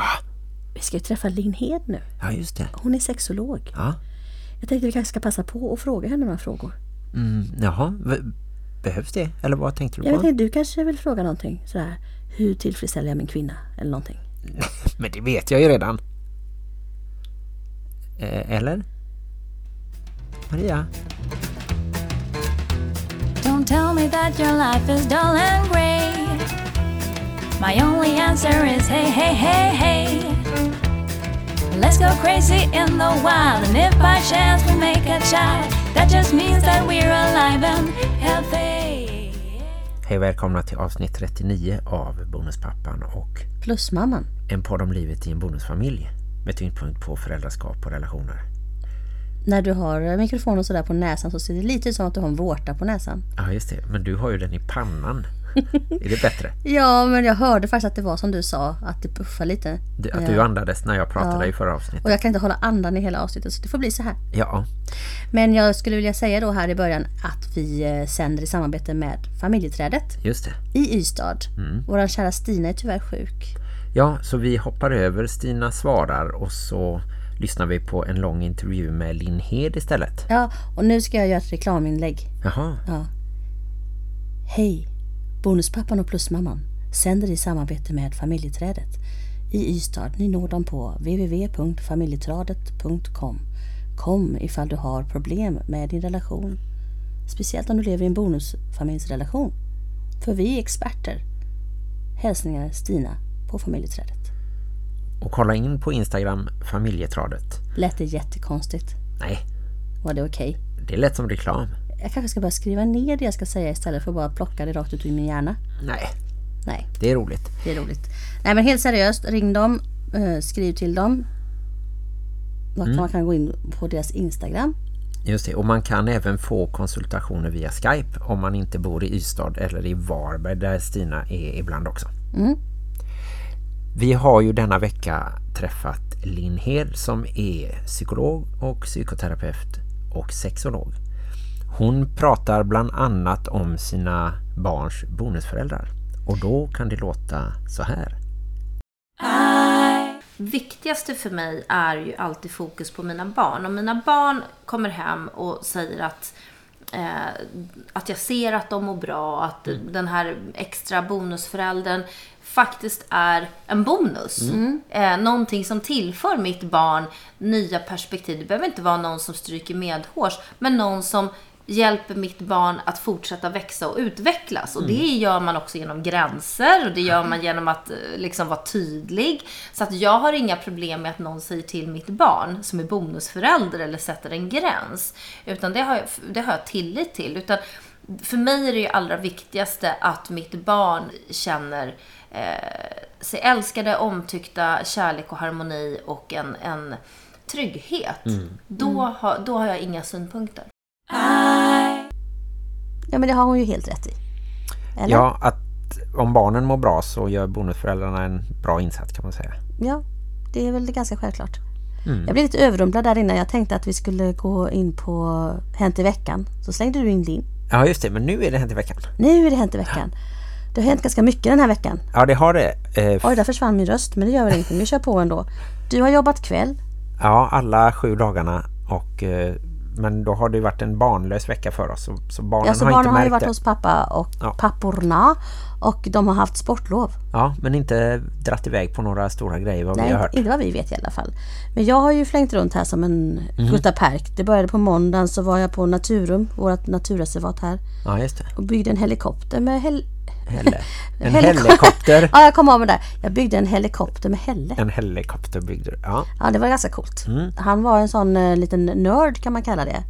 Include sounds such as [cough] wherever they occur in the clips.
Ah, Vi ska ju träffa Linn Hed nu. ja, just det. Hon är sexolog. Ja. Jag tänkte vi kanske ska passa på och fråga henne några frågor. Mm, jaha, behövs det? Eller vad tänkte du Jag på? vet inte, du kanske vill fråga någonting sådär. Hur tillfredsställer jag min kvinna? Eller någonting. [laughs] Men det vet jag ju redan. Eh, eller? Maria? Don't tell me that your life is dull and grey. My only answer is hey, hey, hey, hey. Let's go crazy in the wild, and if by chance we make a child, that just means that we're alive and healthy. Hej välkomna till avsnitt 39 av Bonuspappan och Plusmamman. en podd om livet i en bonusfamilj med tyngdpunkt på föräldraskap och relationer. När du har mikrofonen sådär på näsan så ser det lite ut som att du har en vårta på näsan. Ja just det, men du har ju den i pannan. [laughs] är det bättre? Ja, men jag hörde faktiskt att det var som du sa, att det puffar lite. Att Ja. du andades när jag pratade Ja. i förra avsnittet. Och jag kan inte hålla andan i hela avsnittet så det får bli så här. Ja, Men jag skulle vilja säga då här i början att vi eh, sänder i samarbete med familjeträdet just det. i Ystad. Mm. Vår kära Stina är tyvärr sjuk. Ja, så vi hoppar över Stina svarar och så lyssnar vi på en lång intervju med Linn Hed istället. Ja, och nu ska jag göra ett reklaminlägg. Jaha, Ja. Hej! Bonuspappan och Plusmamman sänder i samarbete med familjeträdet i Ystad. Ni når dem på www.familjetradet.com. Kom ifall du har problem med din relation. Speciellt om du lever i en bonusfamiljsrelation. För vi är experter. Hälsningar Stina på familjeträdet. och kolla in på Instagram familjetradet. Lät det jättekonstigt? Nej, Var det okej? det är lätt som reklam. Jag kanske ska börja skriva ner det jag ska säga istället för att bara plocka det rakt ut ur min hjärna. Nej, Nej. det är roligt. Det är roligt. Nej men helt seriöst, ring dem, eh, skriv till dem. Man man kan gå in på deras Instagram. Just det, och man kan även få konsultationer via Skype om man inte bor i Ystad eller i Varberg där Stina är ibland också. Mm. Vi har ju denna vecka träffat Linn Hed som är psykolog och psykoterapeut och sexolog. Hon pratar bland annat om sina barns bonusföräldrar och då kan det låta så här. viktigaste för mig är ju alltid fokus på mina barn. Om mina barn kommer hem och säger att, eh, att jag ser att de mår bra, att den här extra bonusföräldern faktiskt är en bonus. Eh, någonting som tillför mitt barn nya perspektiv. Det behöver inte vara någon som stryker medhårs, men någon som hjälper mitt barn att fortsätta växa och utvecklas. Och det gör man också genom gränser och det gör man genom att eh, liksom vara tydlig. Så att jag har inga problem med att någon säger till mitt barn som är bonusförälder eller sätter en gräns. Utan det har jag, det har jag tillit till. Utan för mig är det ju allra viktigaste att mitt barn känner eh, sig älskade, omtyckta, kärlek och harmoni och en, en trygghet. Då, har, då har jag inga synpunkter. Ja men det har hon ju helt rätt i. Eller? Ja, att om barnen mår bra så gör bonusföräldrarna en bra insats kan man säga. Ja, det är väl ganska självklart. Mm. Jag blev lite överrumplad där innan. Jag tänkte att vi skulle gå in på Hänt i veckan. Så slängde du in din. Ja just det, men nu är det hänt i veckan. Nu är det Hänt i veckan. Det har hänt ganska mycket den här veckan. Ja det har det. Eh, Oj, där försvann min röst. Men det gör väl ingenting. Vi kör på ändå. Du har jobbat kväll. Ja, alla sju dagarna och eh, men då har det varit en barnlös vecka för oss så, så barnen Ja, så har barnen inte har ju varit det. hos pappa och Ja. papporna. Och de har haft sportlov. Ja, men inte dratt iväg på några stora grejer vad vi Nej, har hört. inte vad vi vet i alla fall. Men jag har ju flängt runt här som en Mhm. Gutta Perk. Det började på måndagen så var jag på Naturum, vårt naturreservat här. Ja, just det. Och byggde en helikopter med hel... Helle. [laughs] En Heliko- helikopter. Ja, jag kom av med det. Jag byggde en helikopter med Helle. En helikopter byggde du. Ja, Ja, det var ganska coolt. Mm. Han var en sån eh, liten nörd kan man kalla det.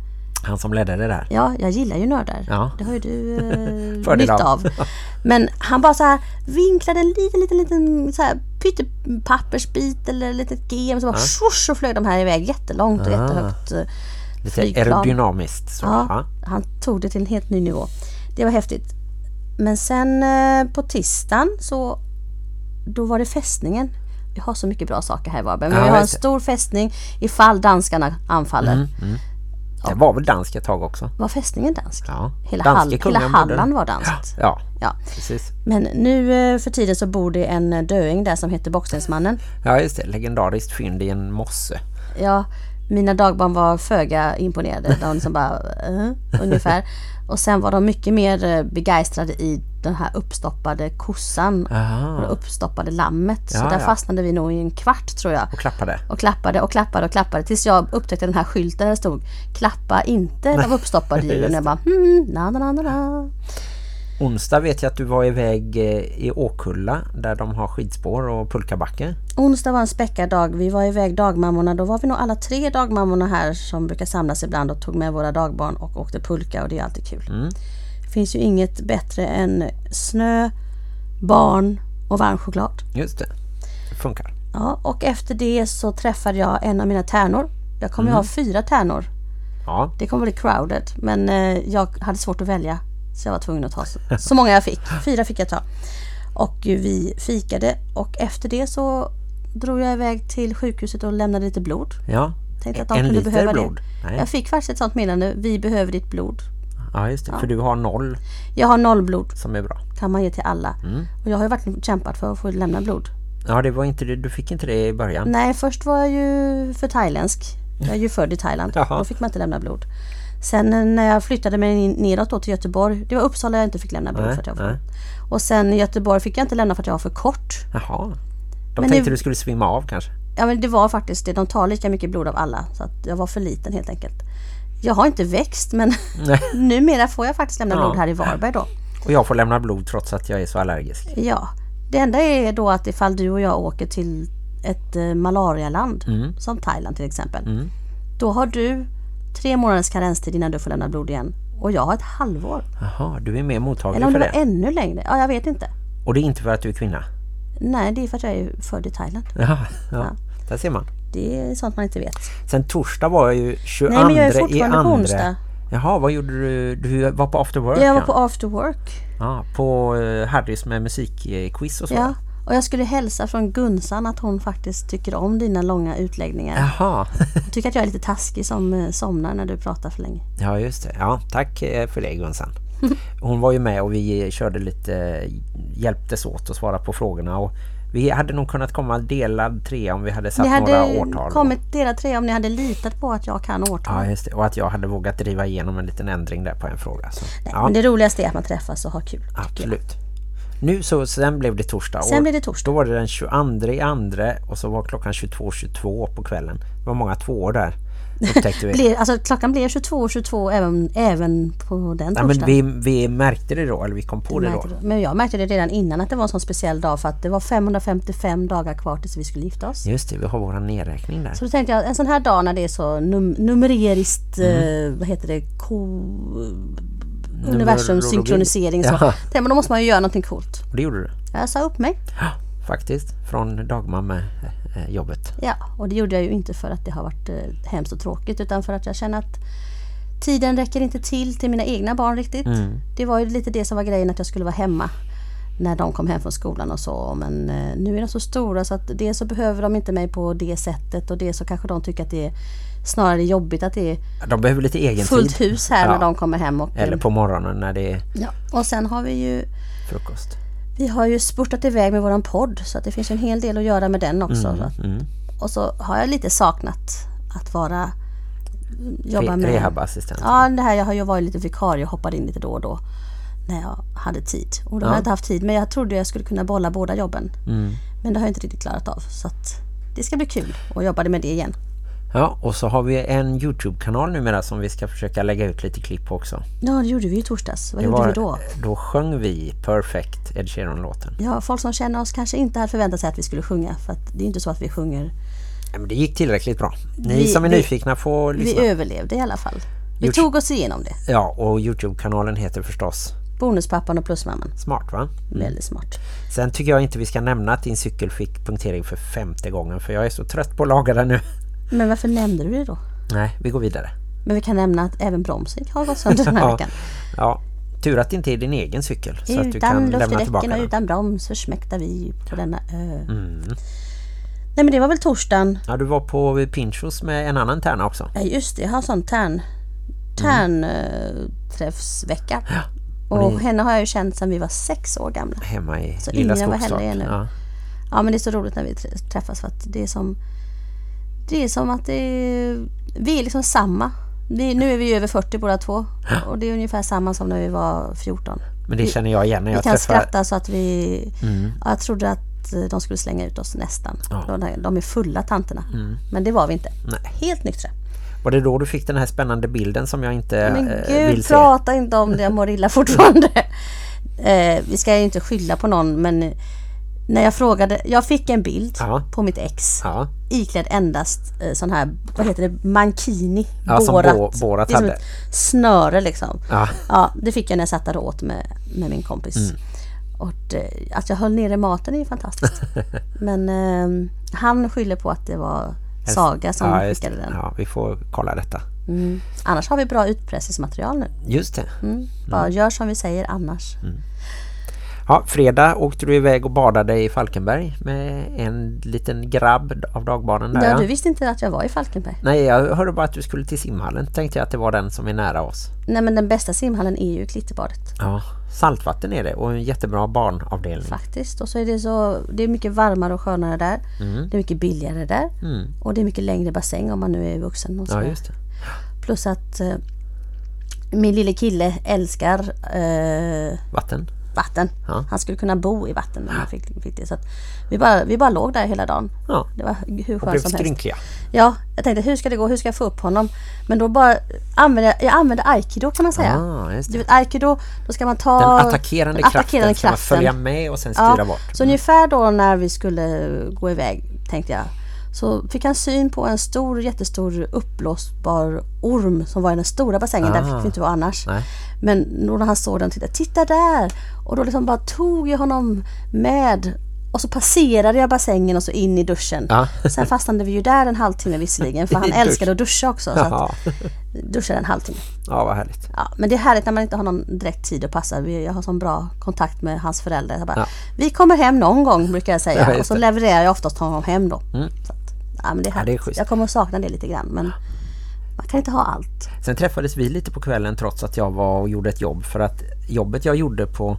han som ledde det där. Ja, jag gillar ju nördar. Ja. Det har ju du eh, [laughs] nytta av. Men han bara så här vinklade en liten, liten, liten så här pyttepappersbit eller litet gem så bara swoosh, så flög de här iväg jättelångt och Ah. jättehögt. eh, Lite flygplan. aerodynamiskt. Så. Ja, Ja. han tog det till en helt ny nivå. Det var häftigt. Men sen eh, på tisdagen så då var det fästningen. Vi har så mycket bra saker här i Varberg. Men Ja, vi har en stor fästning ifall danskarna anfaller. Mm, mm. Det var väl dansk ett tag också? Var fästningen dansk? Ja. Hela, Hall, hela Halland var danskt. Ja, Ja. precis. Men nu eh, för tiden så bor det en döing där som heter Bockstensmannen. Ja, just det. Legendariskt fynd i en mosse. Ja, mina dagbarn var föga imponerade. De liksom bara, eh, ungefär. Och sen var de mycket mer eh, begeistrade i den här uppstoppade kossan Aha. och det uppstoppade lammet. så Ja, där ja. fastnade vi nog i en kvart tror jag. Och klappade. Och klappade och klappade och klappade tills jag upptäckte den här skylten där det stod Klappa inte de uppstoppade djuren. [laughs] Jag bara hmm, na, na, na, na. Onsdag vet jag att du var iväg eh, i Åkulla där de har skidspår och pulkabacke. Onsdag var en späckad dag. Vi var iväg dagmammorna. Då var vi nog alla tre dagmammorna här som brukar samlas ibland och tog med våra dagbarn och åkte pulka och det är alltid kul. Mm. Det finns ju inget bättre än snö, barn och varm choklad. Just det. Det funkar. Ja, och efter det så träffade jag en av mina tärnor. Jag kommer Mm. ha fyra tärnor. Ja, Det kommer bli crowded. Men eh, jag hade svårt att välja. Så jag var tvungen att ta så, så många jag fick. Fyra fick jag ta. Och vi fikade. Och efter det så drog jag iväg till sjukhuset och lämnade lite blod. ja. Tänkte att de En kunde liter behöva blod? det. Nej. Jag fick faktiskt ett sånt meddelande. Vi behöver ditt blod. Ja, just det. För du har noll Jag har noll blod. som är bra. Kan man ge till alla. Mm. Och jag har ju verkligen kämpat för att få lämna blod. Ja, det var inte det. Du fick inte det i början. Nej, först var jag ju för thailändsk. Jag är ju född i Thailand. [laughs] Jaha. Då fick man inte lämna blod. Sen när jag flyttade mig neråt då till Göteborg. Det var Uppsala jag inte fick lämna blod för att jag var nej. Och sen i Göteborg fick jag inte lämna för att jag var för kort. Jaha. De Men tänkte det- du skulle svimma av kanske. Ja men det var faktiskt det. De tar lika mycket blod av alla. Så att jag var för liten helt enkelt. Jag har inte växt men [laughs] numera får jag faktiskt lämna Ja. blod här i Varberg då. Och jag får lämna blod trots att jag är så allergisk. Ja. Det enda är då att ifall du och jag åker till ett eh, malarialand som Thailand till exempel. Då har du tre månaders karenstid innan du får lämna blod igen. Och jag har ett halvår. Jaha, du är mer mottaglig Eller om det för det. ännu längre. Ja, jag vet inte. Och det är inte för att du är kvinna. Nej, det är för att jag är född i Thailand. Ja, ja. där ser man. Det är sånt man inte vet. Sen torsdag var jag ju 22 Nej, men jag är fortfarande på onsdag. Jaha, vad gjorde du? Du var på after work? Jag var ja. på after work. Ja, på uh, Harrys med musikquiz och så. Ja. Och jag skulle hälsa från Gunsan att hon faktiskt tycker om dina långa utläggningar. Jaha, [laughs] tycker att jag är lite taskig som eh, somnar när du pratar för länge. ja just det. Ja, tack eh, för det Gunsan. [laughs] Hon var ju med och vi körde lite, hjälptes åt att svara på frågorna och vi hade nog kunnat komma delad tre om vi hade satt Ni några hade årtal. kommit delat tre om ni hade litat på att jag kan årtal. Ja, just det. Och att jag hade vågat driva igenom en liten ändring där på en fråga. Så, Nej, ja, Men det roligaste är att man träffas och har kul. absolut. Nu så, sen blev det torsdag. Sen blev det torsdag. Då var det den 22 i andra och så var klockan 22.22 på kvällen. Det var många tvåor där. Vi. [laughs] Blev, alltså, klockan blev 22.22 22 även, även på den Nej, men torsdagen. vi, vi märkte det då, eller vi kom på det då. Du? Men jag märkte det redan innan att det var en sån speciell dag för att det var 555 dagar kvar tills vi skulle gifta oss. Just det, vi har våran nedräkning där. Så då tänkte jag, en sån här dag när det är så num numereriskt, Mm. eh, vad heter det, ko universums synkronisering så. Ja. Men då måste man ju göra någonting coolt. Och det gjorde du. Jag sa upp mig. Ja, faktiskt. Från dagmamma eh, jobbet. Ja, och det gjorde jag ju inte för att det har varit eh, hemskt och tråkigt utan för att jag känner att tiden räcker inte till till mina egna barn riktigt. Mm. Det var ju lite det som var grejen att jag skulle vara hemma när de kom hem från skolan och så. Men eh, nu är de så stora så att det så behöver de inte mig på det sättet och det så kanske de tycker att det är snarare jobbigt att det är De behöver lite egen fullt tid. hus här Ja. när de kommer hem. Och, Eller på morgonen när det är ja. och sen har vi ju frukost. vi har ju spurtat iväg med våran podd så att det finns en hel del att göra med den också. Så att, Mm. Och så har jag lite saknat att vara jobba med rehabassistent. Ja, det här jag har ju varit lite vikarie och hoppade in lite då och då när jag hade tid. Och då har Ja. jag inte haft tid men jag trodde jag skulle kunna bolla båda jobben. Mm. Men det har jag inte riktigt klarat av så att det ska bli kul att jobba med det igen. Ja, och så har vi en Youtube-kanal numera som vi ska försöka lägga ut lite klipp på också. Ja, det gjorde vi i torsdags. Vad Det gjorde var- vi då? Då sjöng vi Perfect Ed Sheeran-låten. Ja, folk som känner oss kanske inte hade förväntat sig att vi skulle sjunga för det är inte så att vi sjunger. Ja, men det gick tillräckligt bra. Ni Vi- som är vi- nyfikna får lyssna. Vi överlevde i alla fall. Vi Gjort- tog oss igenom det. Ja, och Youtube-kanalen heter förstås Bonuspappan och plusmamman. Smart va? Väldigt smart. Sen tycker jag inte vi ska nämna att din cykel fick punktering för femte gången för jag är så trött på att laga den nu. Men varför nämnde du det då? Nej, vi går vidare. Men vi kan nämna att även bromsen har gått sönder den här [laughs] Ja. veckan. Ja, tur att det inte är din egen cykel så att du Utan kan lämna tillbaka och den. utan broms försmäktar vi på denna ö. Mm. Nej men det var väl torsdagen. Ja, du var på Pinchos med en annan tärna också. Ja just det, jag har sån tärn internträffsvecka. och och ni- henne har jag ju känt sedan vi var sex år gamla. Hemma i Så Lilla Skogstorp. Ja. Ja men det är så roligt när vi trä- träffas för att det är som Det är som att det är, Vi är liksom samma. Vi, nu är vi över 40 båda två. Och det är ungefär samma som när vi var 14. Men det känner jag igen när Vi jag kan träffar... Mm. skratta så att vi... Ja, jag trodde att de skulle slänga ut oss nästan. De, de är fulla tanterna. Men det var vi inte. Mm. Nej. Helt nyktra. Var det då du fick den här spännande bilden som jag inte Men eh, gud, vill se? prata inte om det. Jag mår illa fortfarande. [laughs] Eh, vi ska ju inte skylla på någon men när jag frågade, jag fick en bild Ja. på mitt ex Ja, iklädd endast eh, sån här, vad heter det, mankini, Ja, som borat. Bo- Borat det är som ett snöre liksom. Ja. Ja, det fick jag när jag satt där och åt med, med min kompis. Mm. Och eh, att jag höll nere maten är ju fantastiskt. [laughs] Men eh, han skyller på att det var Saga som ja, skickade det. den. Ja, vi får kolla detta. Mm. Annars har vi bra utpressningsmaterial nu. Just det. Mm. Bara gör som vi säger annars. Ja, fredag åkte du iväg och badade i Falkenberg med en liten grabb av dagbarnen där. Ja, du visste inte att jag var i Falkenberg. Nej, jag hörde bara att du skulle till simhallen. Tänkte jag att det var den som är nära oss. Nej men den bästa simhallen är ju Klitterbadet. Ja, saltvatten är det och en jättebra barnavdelning. Faktiskt. Och så är det så, det är mycket varmare och skönare där. Det är mycket billigare där. Mm. Och det är mycket längre bassäng om man nu är vuxen. Och så. Ja, just det. Plus att eh, min lille kille älskar eh, Vatten. Vatten. Ja. Han skulle kunna bo i vatten om han fick, fick det. Så vi, bara, vi bara låg där hela dagen. Ja, Det var hur skönt som helst. skrynkliga. Ja, jag tänkte hur ska det gå? Hur ska jag få upp honom? Men då bara använde jag använde aikido kan man säga. Ah, Du vet aikido, då ska man ta Den attackerande, den attackerande kraften ska man följa med och sen styra Ja, bort. så ungefär då när vi skulle gå iväg tänkte jag så fick han syn på en stor, jättestor uppblåsbar orm som var i den stora bassängen. Där Ah. fick vi inte vara annars. Nej. Men när han såg den tittade titta där! Och då liksom bara tog jag honom med och så passerade jag bassängen och så in i duschen. Ja. Sen fastnade vi ju där en halvtimme visserligen för [laughs] han älskade att duscha också. Så att, duschade en halvtimme. Ja, vad härligt. Ja, men det är härligt när man inte har någon direkt tid att passa. Jag har sån bra kontakt med hans föräldrar. Bara, Ja. Vi kommer hem någon gång brukar jag säga. Ja, och så levererar jag oftast honom hem då. Mm. Ja, men det är Ja, det är jag kommer att sakna det lite grann. Men man kan inte ha allt. Sen träffades vi lite på kvällen trots att jag var och gjorde ett jobb. För att jobbet jag gjorde på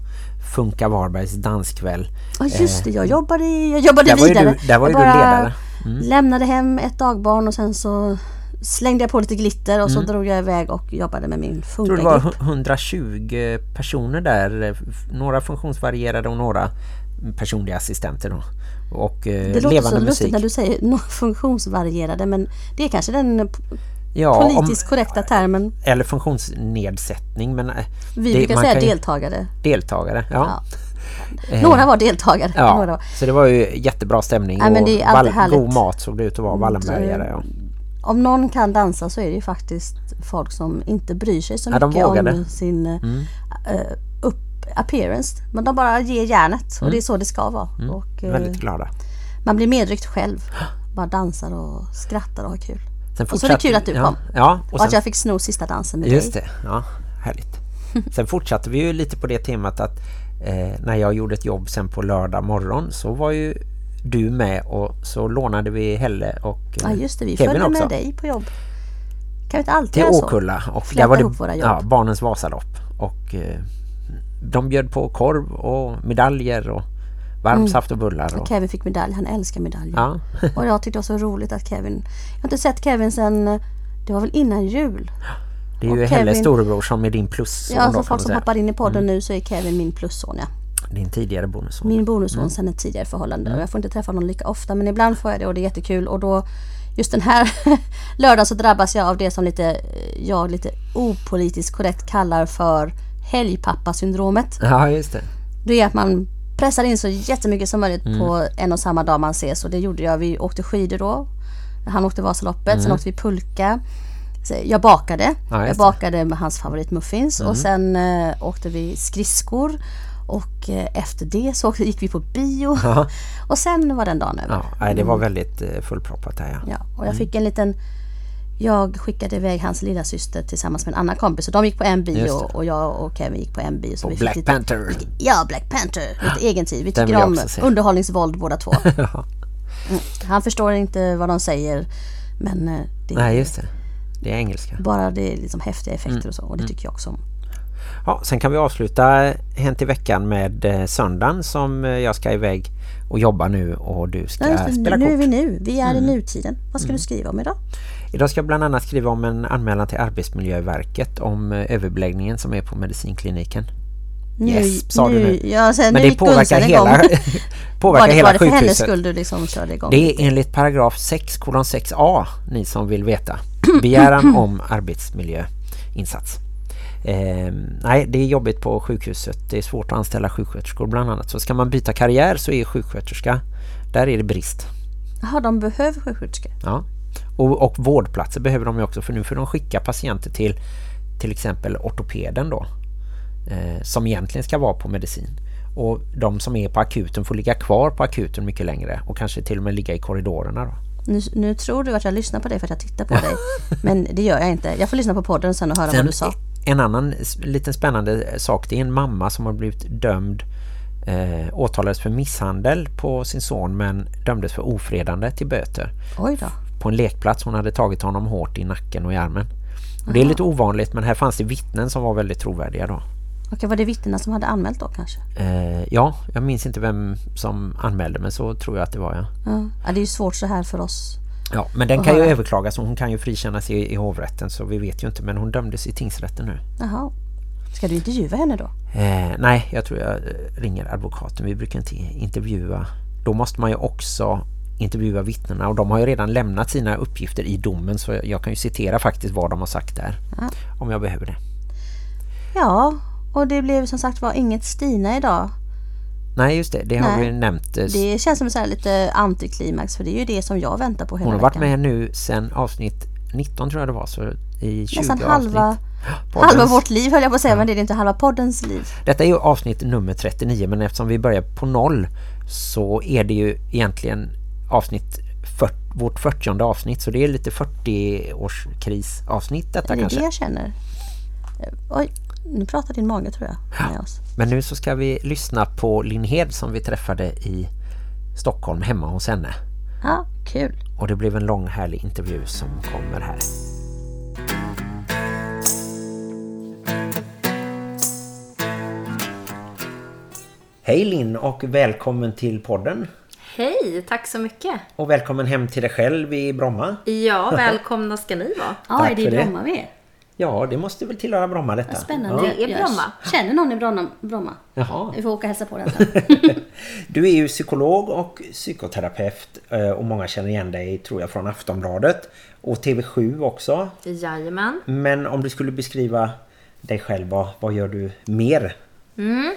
Funka Varbergs danskväll. Ja just det, jag jobbade, jag jobbade Eh. Där var vidare. du- där var ju du ledare. Mm. lämnade hem ett dagbarn och sen så slängde jag på lite glitter och så Mm. drog jag iväg och jobbade med min Jag tror det var funkagrupp. 120 personer där. eh, Några funktionsvarierade och några personliga assistenter. Då. Och eh, Det låter levande så lustigt musik. när du säger [laughs] funktionsvarierade men det är kanske den Ja, om, politiskt korrekta termen. eller funktionsnedsättning. Men eh, Vi det- brukar säga ju- deltagare. deltagare. Ja. Ja. [laughs] Några var deltagare. Ja, Några var. så det var ju jättebra stämning Nej, och god mat såg det ut att vara Wallenbergare. Ja. Om någon kan dansa så är det ju faktiskt folk som inte bryr sig så Ja, mycket om sin Mm. eh, appearance. Men de bara ger järnet och det är så det ska vara. Och, eh, Mm. Väldigt glada. man blir medryckt själv. [gasps] Bara dansar och skrattar och har kul. Sen Och så är det kul att du ja, kom. Ja, Och, och sen, att jag fick sno sista dansen med just dig. det. Ja, härligt. [laughs] Sen fortsatte vi ju lite på det temat att eh, när jag gjorde ett jobb sen på lördag morgon så var ju du med och så lånade vi Helle och eh, Ja just det, vi Kevin följde också. med dig på jobb. Kan vi inte alltid till? Åkulla och där var det ihop våra jobb. ja, barnens Vasalopp och eh, de bjöd på korv och medaljer och varm Mm. och bullar. Och, Kevin fick medalj, han älskar medaljer. ja. [laughs] Och jag tyckte det var så roligt att Kevin... Jag har inte sett Kevin sen... Det var väl innan jul. Det är ju Och Helles Kevin- storebror som är din plusson Ja, då, så kan folk som hoppar in i podden Mm. nu så är Kevin min plusson, ja. Din tidigare bonusson. Min bonusson Mm. sen ett tidigare förhållande. Och jag får inte träffa honom lika ofta men ibland får jag det och det är jättekul. Och då, just den här [laughs] lördagen så drabbas jag av det som lite, jag lite opolitiskt korrekt kallar för helgpappasyndromet. Ja, just det. Det är att man pressar in så jättemycket som möjligt Mm. på en och samma dag man ses. Och det gjorde jag. Vi åkte skidor då. Han åkte Vasaloppet, sen åkte vi pulka. Jag bakade. Mm. Ja, jag. Mm. bakade med hans favoritmuffins. Och sen eh, åkte vi skridskor. Och eh, efter det så åkte, gick vi på bio. Ja. [laughs] Och sen var den dagen över. Ja, det var väldigt eh, fullproppat där, ja. Ja, och jag fick en liten... Jag skickade iväg hans lilla syster tillsammans med en annan kompis. Och de gick på en bio och jag och Kevin gick på en bio. Så På vi Black lite, Panther. Ja, Black Panther. Lite egen tid. Vi tycker om underhållningsvåld båda två. [laughs] Mm. Han förstår inte vad de säger. Men eh, det, Nej, just det. det är engelska. Bara det är liksom häftiga effekter och så. Och det tycker jag också om. Ja, sen kan vi avsluta Hänt i veckan med eh, söndagen som eh, jag ska iväg och jobba nu och du ska Ja, just det. spela nu är kort. vi nu. Vi är i nutiden. Vad ska du skriva om idag? Idag ska jag bland annat skriva om en anmälan till Arbetsmiljöverket om eh, överbeläggningen som är på medicinkliniken. Nu, Yes, sa du nu. Ja, sen, Men nu det påverkar hela, [laughs] [laughs] påverkar var det, hela var det för hennes sjukhuset. skull du liksom körde igång? Det är enligt paragraf 6 kolon 6a, ni som vill veta. [clears throat] Begäran om arbetsmiljöinsats. Eh, nej, det är jobbigt på sjukhuset. Det är svårt att anställa sjuksköterskor bland annat. Så ska man byta karriär så är sjuksköterska, där är det brist. Jaha, de behöver sjuksköterskor. Ja. Och, och vårdplatser behöver de ju också för nu får de skicka patienter till till exempel ortopeden då. Eh, som egentligen ska vara på medicin. Och de som är på akuten får ligga kvar på akuten mycket längre och kanske till och med ligga i korridorerna då. Nu, nu tror du att jag lyssnar på dig för att jag tittar på dig. [laughs] Men det gör jag inte. Jag får lyssna på podden sen och höra vad du sa. En annan liten spännande sak det är en mamma som har blivit dömd eh, åtalades för misshandel på sin son men dömdes för ofredande till böter Oj då. på en lekplats. Hon hade tagit honom hårt i nacken och i armen. Och det är lite ovanligt men här fanns det vittnen som var väldigt trovärdiga då. Okej, var det vittnena som hade anmält då kanske? Eh, ja, jag minns inte vem som anmälde men så tror jag att det var ja. Ja, ja det är ju svårt så här för oss. Ja, men den kan ju överklagas och hon kan ju frikännas i, i hovrätten så vi vet ju inte men hon dömdes i tingsrätten nu. Jaha. Ska du intervjua henne då? Eh, nej, jag tror jag ringer advokaten. Vi brukar inte intervjua. Då måste man ju också intervjua vittnena och de har ju redan lämnat sina uppgifter i domen så jag, jag kan ju citera faktiskt vad de har sagt där. Ja. Om jag behöver det. Ja, och det blev som sagt var inget Stina idag. Nej, just det. Det har Nej. vi nämnt. Eh, Det känns som så lite antiklimax för det är ju det som jag väntar på hela Hon har varit veckan. med nu sedan avsnitt 19 tror jag det var. Så i 20 Nästan halva, [gasps] Poddens- halva vårt liv höll jag på att säga, men det är inte halva poddens liv. Detta är ju avsnitt nummer 39 men eftersom vi börjar på noll så är det ju egentligen avsnitt 40, vårt 40 avsnitt så det är lite 40-årskris avsnitt detta Det är det kanske. jag känner. Eh, Oj, nu pratar din mage tror jag med oss. Men nu så ska vi lyssna på Linhed som vi träffade i Stockholm hemma hos henne. Ja, kul. Och det blev en lång härlig intervju som kommer här. Hej Linn och välkommen till podden. Hej, tack så mycket. Och välkommen hem till dig själv i Bromma. Ja, [laughs] välkomna ska ni vara. Ja, är det i. Bromma vi är? Ja, det måste väl tillhöra Bromma detta. Spännande. Det är Bromma. Känner någon i Bromma? Jaha. Vi får åka och hälsa på den. [laughs] Du är ju psykolog och psykoterapeut eh, och många känner igen dig tror jag från Aftonbladet och TV7 också. Jajamän. Men om du skulle beskriva dig själv, vad, vad gör du mer? Mm.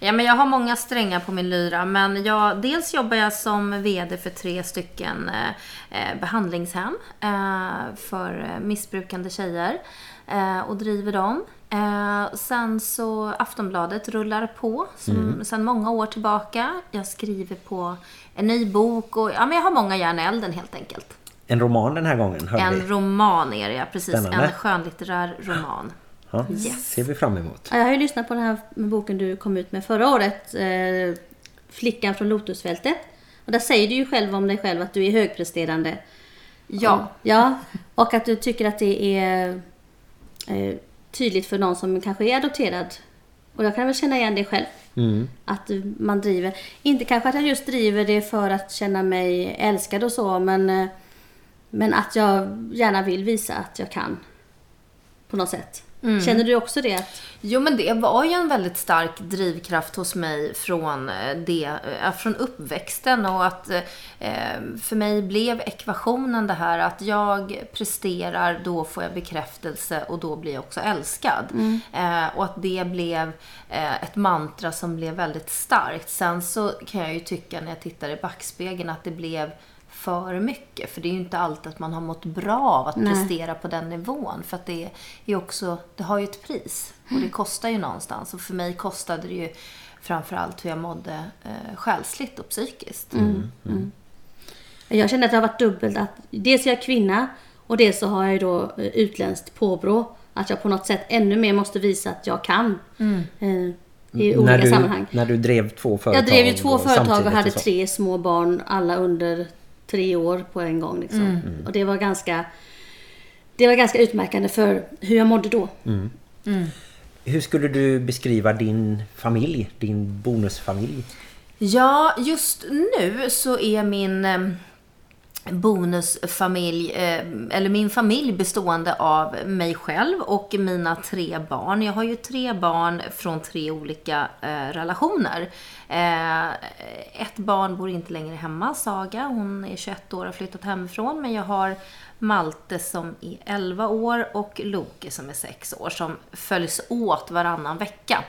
Ja, men jag har många strängar på min lyra, men jag, dels jobbar jag som VD för tre stycken eh, eh, behandlingshem eh, för eh, missbrukande tjejer och driver dem. Eh, sen så Aftonbladet rullar på som, sedan många år tillbaka. Jag skriver på en ny bok och ja, men jag har många järn i elden helt enkelt. En roman den här gången, En vi. roman är det, ja, precis. Spännande. En skönlitterär roman. Ja, Yes. ser vi fram emot. Ja, Jag har ju lyssnat på den här boken du kom ut med förra året. Eh, Flickan från Lotusfältet. Och där säger du ju själv om dig själv att du är högpresterande. Ja. Ja, och att du tycker att det är eh, tydligt för någon som kanske är adopterad. Och jag kan väl känna igen det själv. Mm. Att man driver, inte kanske att jag just driver det för att känna mig älskad och så, men, eh, men att jag gärna vill visa att jag kan. På något sätt. Känner du också det? Jo, men det var ju en väldigt stark drivkraft hos mig från, eh, det, eh, från uppväxten och att eh, för mig blev ekvationen det här att jag presterar, då får jag bekräftelse och då blir jag också älskad. Eh, och att det blev ett mantra som blev väldigt starkt. Sen så kan jag ju tycka när jag tittar i backspegeln att det blev för mycket. För det är ju inte alltid att man har mått bra av att Nej. prestera på den nivån. För att det är också, det har ju ett pris. Och det kostar ju någonstans. Och för mig kostade det ju framförallt hur jag mådde eh, själsligt och psykiskt. jag känner att det har varit dubbelt. Att dels är jag kvinna och dels så har jag ju då eh, utländskt påbrå. Att jag på något sätt ännu mer måste visa att jag kan. Eh, I olika när, du, sammanhang. när du drev två företag. Jag drev ju två och företag och hade så. tre små barn, alla under tre år på en gång. Liksom. Och det var ganska det var ganska utmärkande för hur jag mådde då. Hur skulle du beskriva din familj, din bonusfamilj? Ja, just nu så är min eh, bonusfamilj, eh, eller min familj bestående av mig själv och mina tre barn. Jag har ju tre barn från tre olika eh, relationer. Eh, ett barn bor inte längre hemma, Saga. Hon är 21 år och har flyttat hemifrån. Men jag har Malte som är 11 år och Loke som är 6 år som följs åt varannan vecka.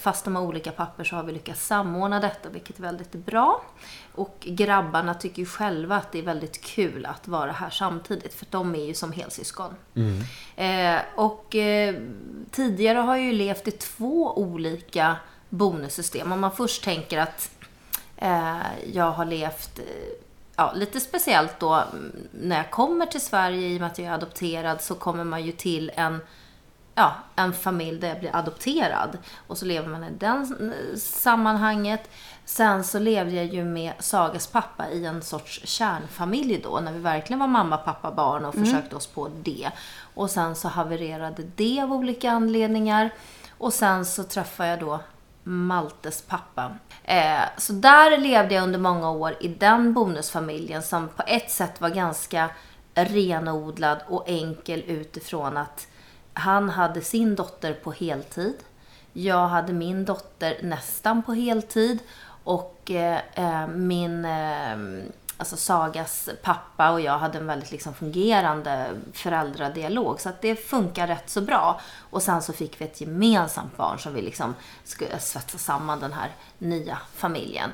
Fast de har olika papper så har vi lyckats samordna detta, vilket är väldigt bra. Och grabbarna tycker ju själva att det är väldigt kul att vara här samtidigt, för de är ju som helsyskon. Eh, och eh, tidigare har jag ju levt i två olika bonussystem. Om man först tänker att eh, jag har levt eh, ja, lite speciellt då mm, när jag kommer till Sverige i och med att jag är adopterad så kommer man ju till en ja, en familj där jag blir adopterad. Och så lever man i den eh, sammanhanget. Sen så levde jag ju med Sagas pappa i en sorts kärnfamilj då, när vi verkligen var mamma, pappa, barn och försökte oss på det. Och sen så havererade det av olika anledningar. Och sen så träffade jag då Maltes pappa. Eh, så där levde jag under många år i den bonusfamiljen som på ett sätt var ganska renodlad och enkel utifrån att han hade sin dotter på heltid. Jag hade min dotter nästan på heltid. Och eh, eh, min, eh, alltså Sagas pappa och jag hade en väldigt liksom fungerande föräldradialog. Så att det funkar rätt så bra. Och sen så fick vi ett gemensamt barn som vi liksom skulle svetsa samman den här nya familjen.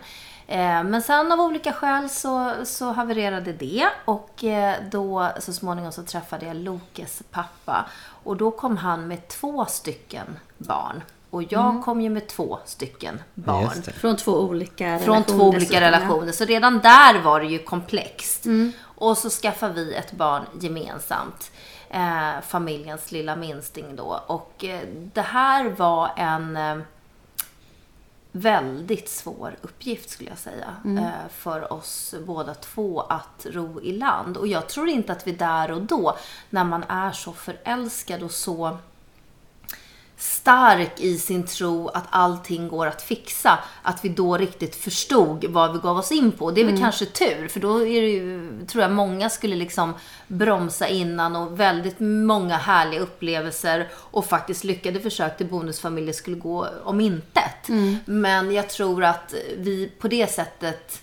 Eh, men sen av olika skäl så, så havererade det och eh, då så småningom så träffade jag Lokes pappa. Och då kom han med två stycken barn. Och jag kom ju med två stycken barn. Från två olika Från relationer två olika relationer. Så redan där var det ju komplext. Och så skaffade vi ett barn gemensamt. Eh, familjens lilla minsting då. Och eh, det här var en eh, väldigt svår uppgift skulle jag säga. Eh, för oss båda två att ro i land. Och jag tror inte att vi där och då, när man är så förälskad och så stark i sin tro att allting går att fixa, att vi då riktigt förstod vad vi gav oss in på. Det är väl kanske tur, för då är det ju, tror jag många skulle liksom bromsa innan och väldigt många härliga upplevelser och faktiskt lyckade försök till bonusfamiljer skulle gå om intet. Men jag tror att vi på det sättet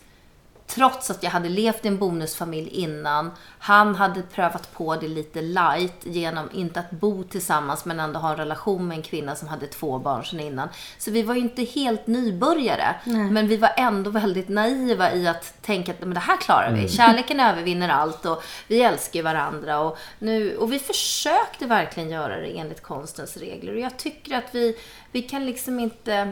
Trots att jag hade levt i en bonusfamilj innan. Han hade prövat på det lite light genom, inte att bo tillsammans, men ändå ha en relation med en kvinna som hade två barn sedan innan. Så vi var ju inte helt nybörjare. Men vi var ändå väldigt naiva i att tänka att men det här klarar vi. Kärleken övervinner allt och vi älskar ju varandra. Och, nu, och vi försökte verkligen göra det enligt konstens regler. Och jag tycker att vi, vi kan liksom inte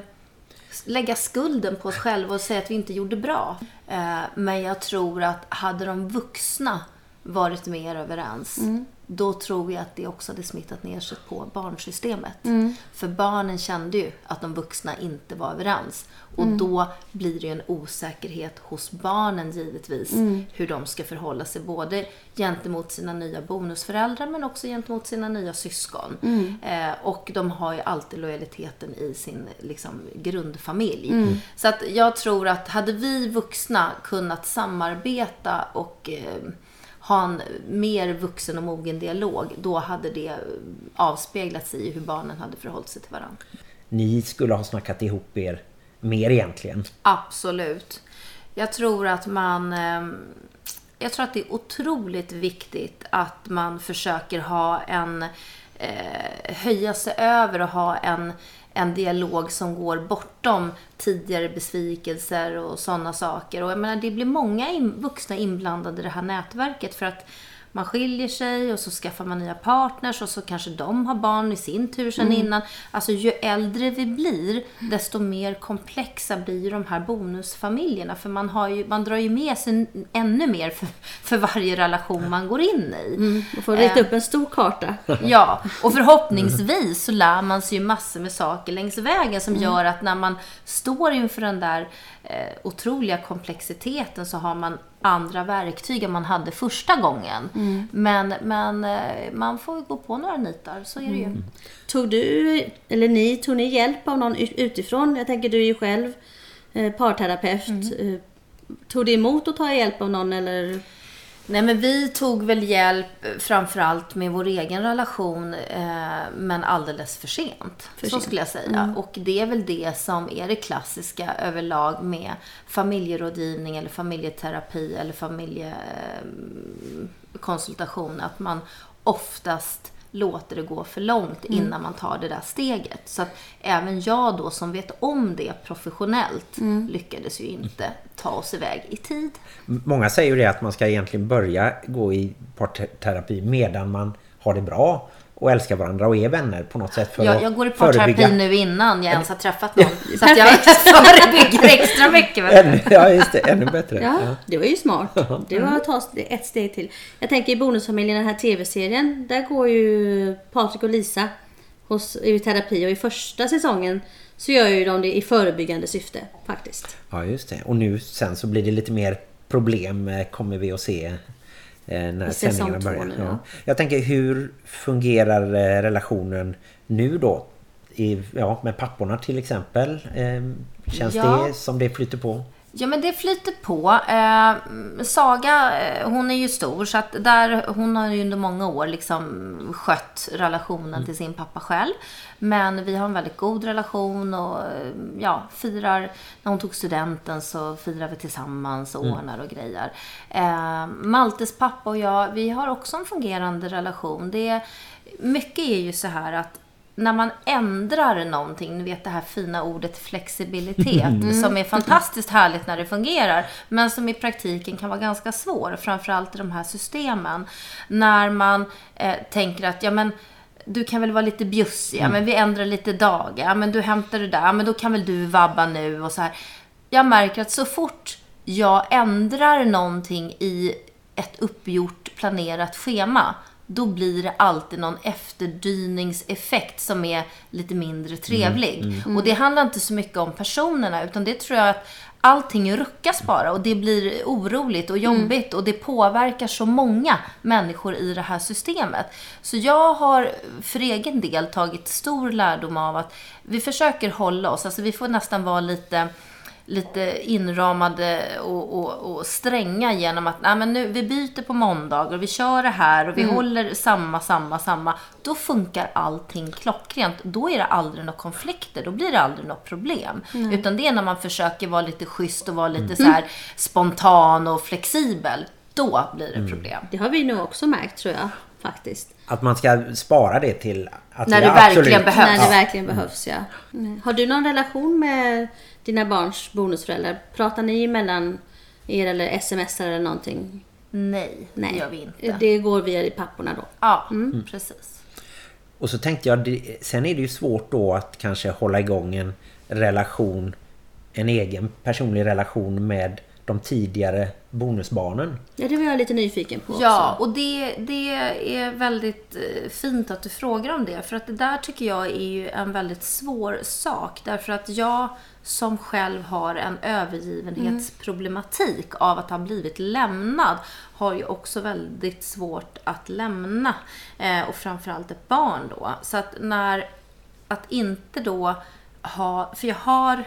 lägga skulden på oss själva och säga att vi inte gjorde bra. Eh, men jag tror att hade de vuxna varit mer överens, mm då tror jag att det också hade smittat ner sig på barnsystemet. För barnen kände ju att de vuxna inte var överens. Och då blir det ju en osäkerhet hos barnen givetvis, hur de ska förhålla sig både gentemot sina nya bonusföräldrar men också gentemot sina nya syskon. Eh, och de har ju alltid lojaliteten i sin liksom, grundfamilj. Så att jag tror att hade vi vuxna kunnat samarbeta och eh, ha en mer vuxen och mogen dialog, då hade det avspeglat sig i hur barnen hade förhållit sig till varandra. Ni skulle ha snackat ihop er mer egentligen. Absolut. Jag tror att man... eh, Jag tror att det är otroligt viktigt att man försöker ha en... Eh, höja sig över och ha en, en dialog som går bortom tidigare besvikelser och sådana saker. Och jag menar, det blir många in, vuxna inblandade i det här nätverket för att man skiljer sig och så skaffar man nya partners och så kanske de har barn i sin tur sedan innan. Alltså ju äldre vi blir, desto mer komplexa blir ju de här bonusfamiljerna. För man, har ju, man drar ju med sig ännu mer för, för varje relation man går in i. Man får rita upp en stor karta. Ja, och förhoppningsvis så lär man sig ju massor med saker längs vägen som gör att när man står inför den där eh, otroliga komplexiteten så har man andra verktyg än man hade första gången. Men, men eh, man får ju gå på några nitar, så är det ju. Tog du, eller ni, tog ni hjälp av någon utifrån? Jag tänker du är ju själv eh, parterapeut. Eh, Tog det emot att ta hjälp av någon eller? Nej men vi tog väl hjälp eh, framförallt med vår egen relation eh, men alldeles för sent. För så sent. skulle jag säga. Och det är väl det som är det klassiska överlag med familjerådgivning eller familjeterapi eller familjekonsultation. Att man oftast låter det gå för långt innan man tar det där steget. Så att även jag då som vet om det professionellt lyckades ju inte ta oss iväg i tid. Många säger ju det att man ska egentligen börja gå i parterapi medan man har det bra och älskar varandra och är vänner på något sätt för Jag, att jag går i parterapi nu innan jag ens har träffat någon. [laughs] Så att jag [laughs] förebygger extra mycket. Ännu, ja, just det. Ännu bättre. Ja, Ja. det var ju smart. Det var att ta ett steg till. Jag tänker i Bonusfamiljen, den här tv-serien. Där går ju Patrik och Lisa hos, i terapi och i första säsongen så gör ju de det i förebyggande syfte faktiskt. ja, just det. Och nu sen så blir det lite mer problem eh, kommer vi att se när I säsong sändningarna börjar. nu, Ja. ja. Jag tänker hur fungerar eh, relationen nu då? I, ja, med papporna till exempel. Eh, känns Ja. det som det flyter på? Ja men det flyter på. Eh, Saga, eh, hon är ju stor så att där, hon har ju under många år liksom skött relationen till sin pappa själv. Men vi har en väldigt god relation och eh, ja, firar, när hon tog studenten så firar vi tillsammans och ordnar och grejer. Eh, Maltes pappa och jag, vi har också en fungerande relation. Det, mycket är ju så här att när man ändrar någonting, ni vet det här fina ordet flexibilitet, som är fantastiskt härligt när det fungerar, men som i praktiken kan vara ganska svår, framförallt i de här systemen. När man eh, tänker att, ja men, du kan väl vara lite bjussig, ja, men vi ändrar lite dagar, ja, men du hämtar det där, men då kan väl du vabba nu och så här. Jag märker att så fort jag ändrar någonting i ett uppgjort planerat schema, då blir det alltid någon efterdyningseffekt som är lite mindre trevlig. Och det handlar inte så mycket om personerna, utan det tror jag att allting ruckas bara och det blir oroligt och jobbigt och det påverkar så många människor i det här systemet. Så jag har för egen del tagit stor lärdom av att vi försöker hålla oss, alltså vi får nästan vara lite lite inramade och, och, och stränga genom att Nej, men nu, vi byter på måndag och vi kör det här och vi håller samma, samma, samma. Då funkar allting klockrent. Då är det aldrig några konflikter, då blir det aldrig något problem. Utan det är när man försöker vara lite schysst och vara lite så här spontan och flexibel. Då blir det problem. Det har vi nog också märkt tror jag faktiskt. Att man ska spara det till att När det det absolut- verkligen behövs. När det verkligen behövs ja. Mm. Har du någon relation med dina barns bonusföräldrar? Pratar ni emellan er eller smsar eller någonting? Nej, det gör vi inte. Det går via papporna då? Ja, precis. Och så tänkte jag, sen är det ju svårt då att kanske hålla igång en relation, en egen personlig relation med de tidigare bonusbarnen. Ja, det var jag lite nyfiken på Ja, också. och det, det är väldigt eh, fint att du frågar om det. För att det där tycker jag är ju en väldigt svår sak. Därför att jag som själv har en övergivenhetsproblematik av att ha blivit lämnad har ju också väldigt svårt att lämna. Eh, och framförallt ett barn då. Så att när, att inte då ha, för jag har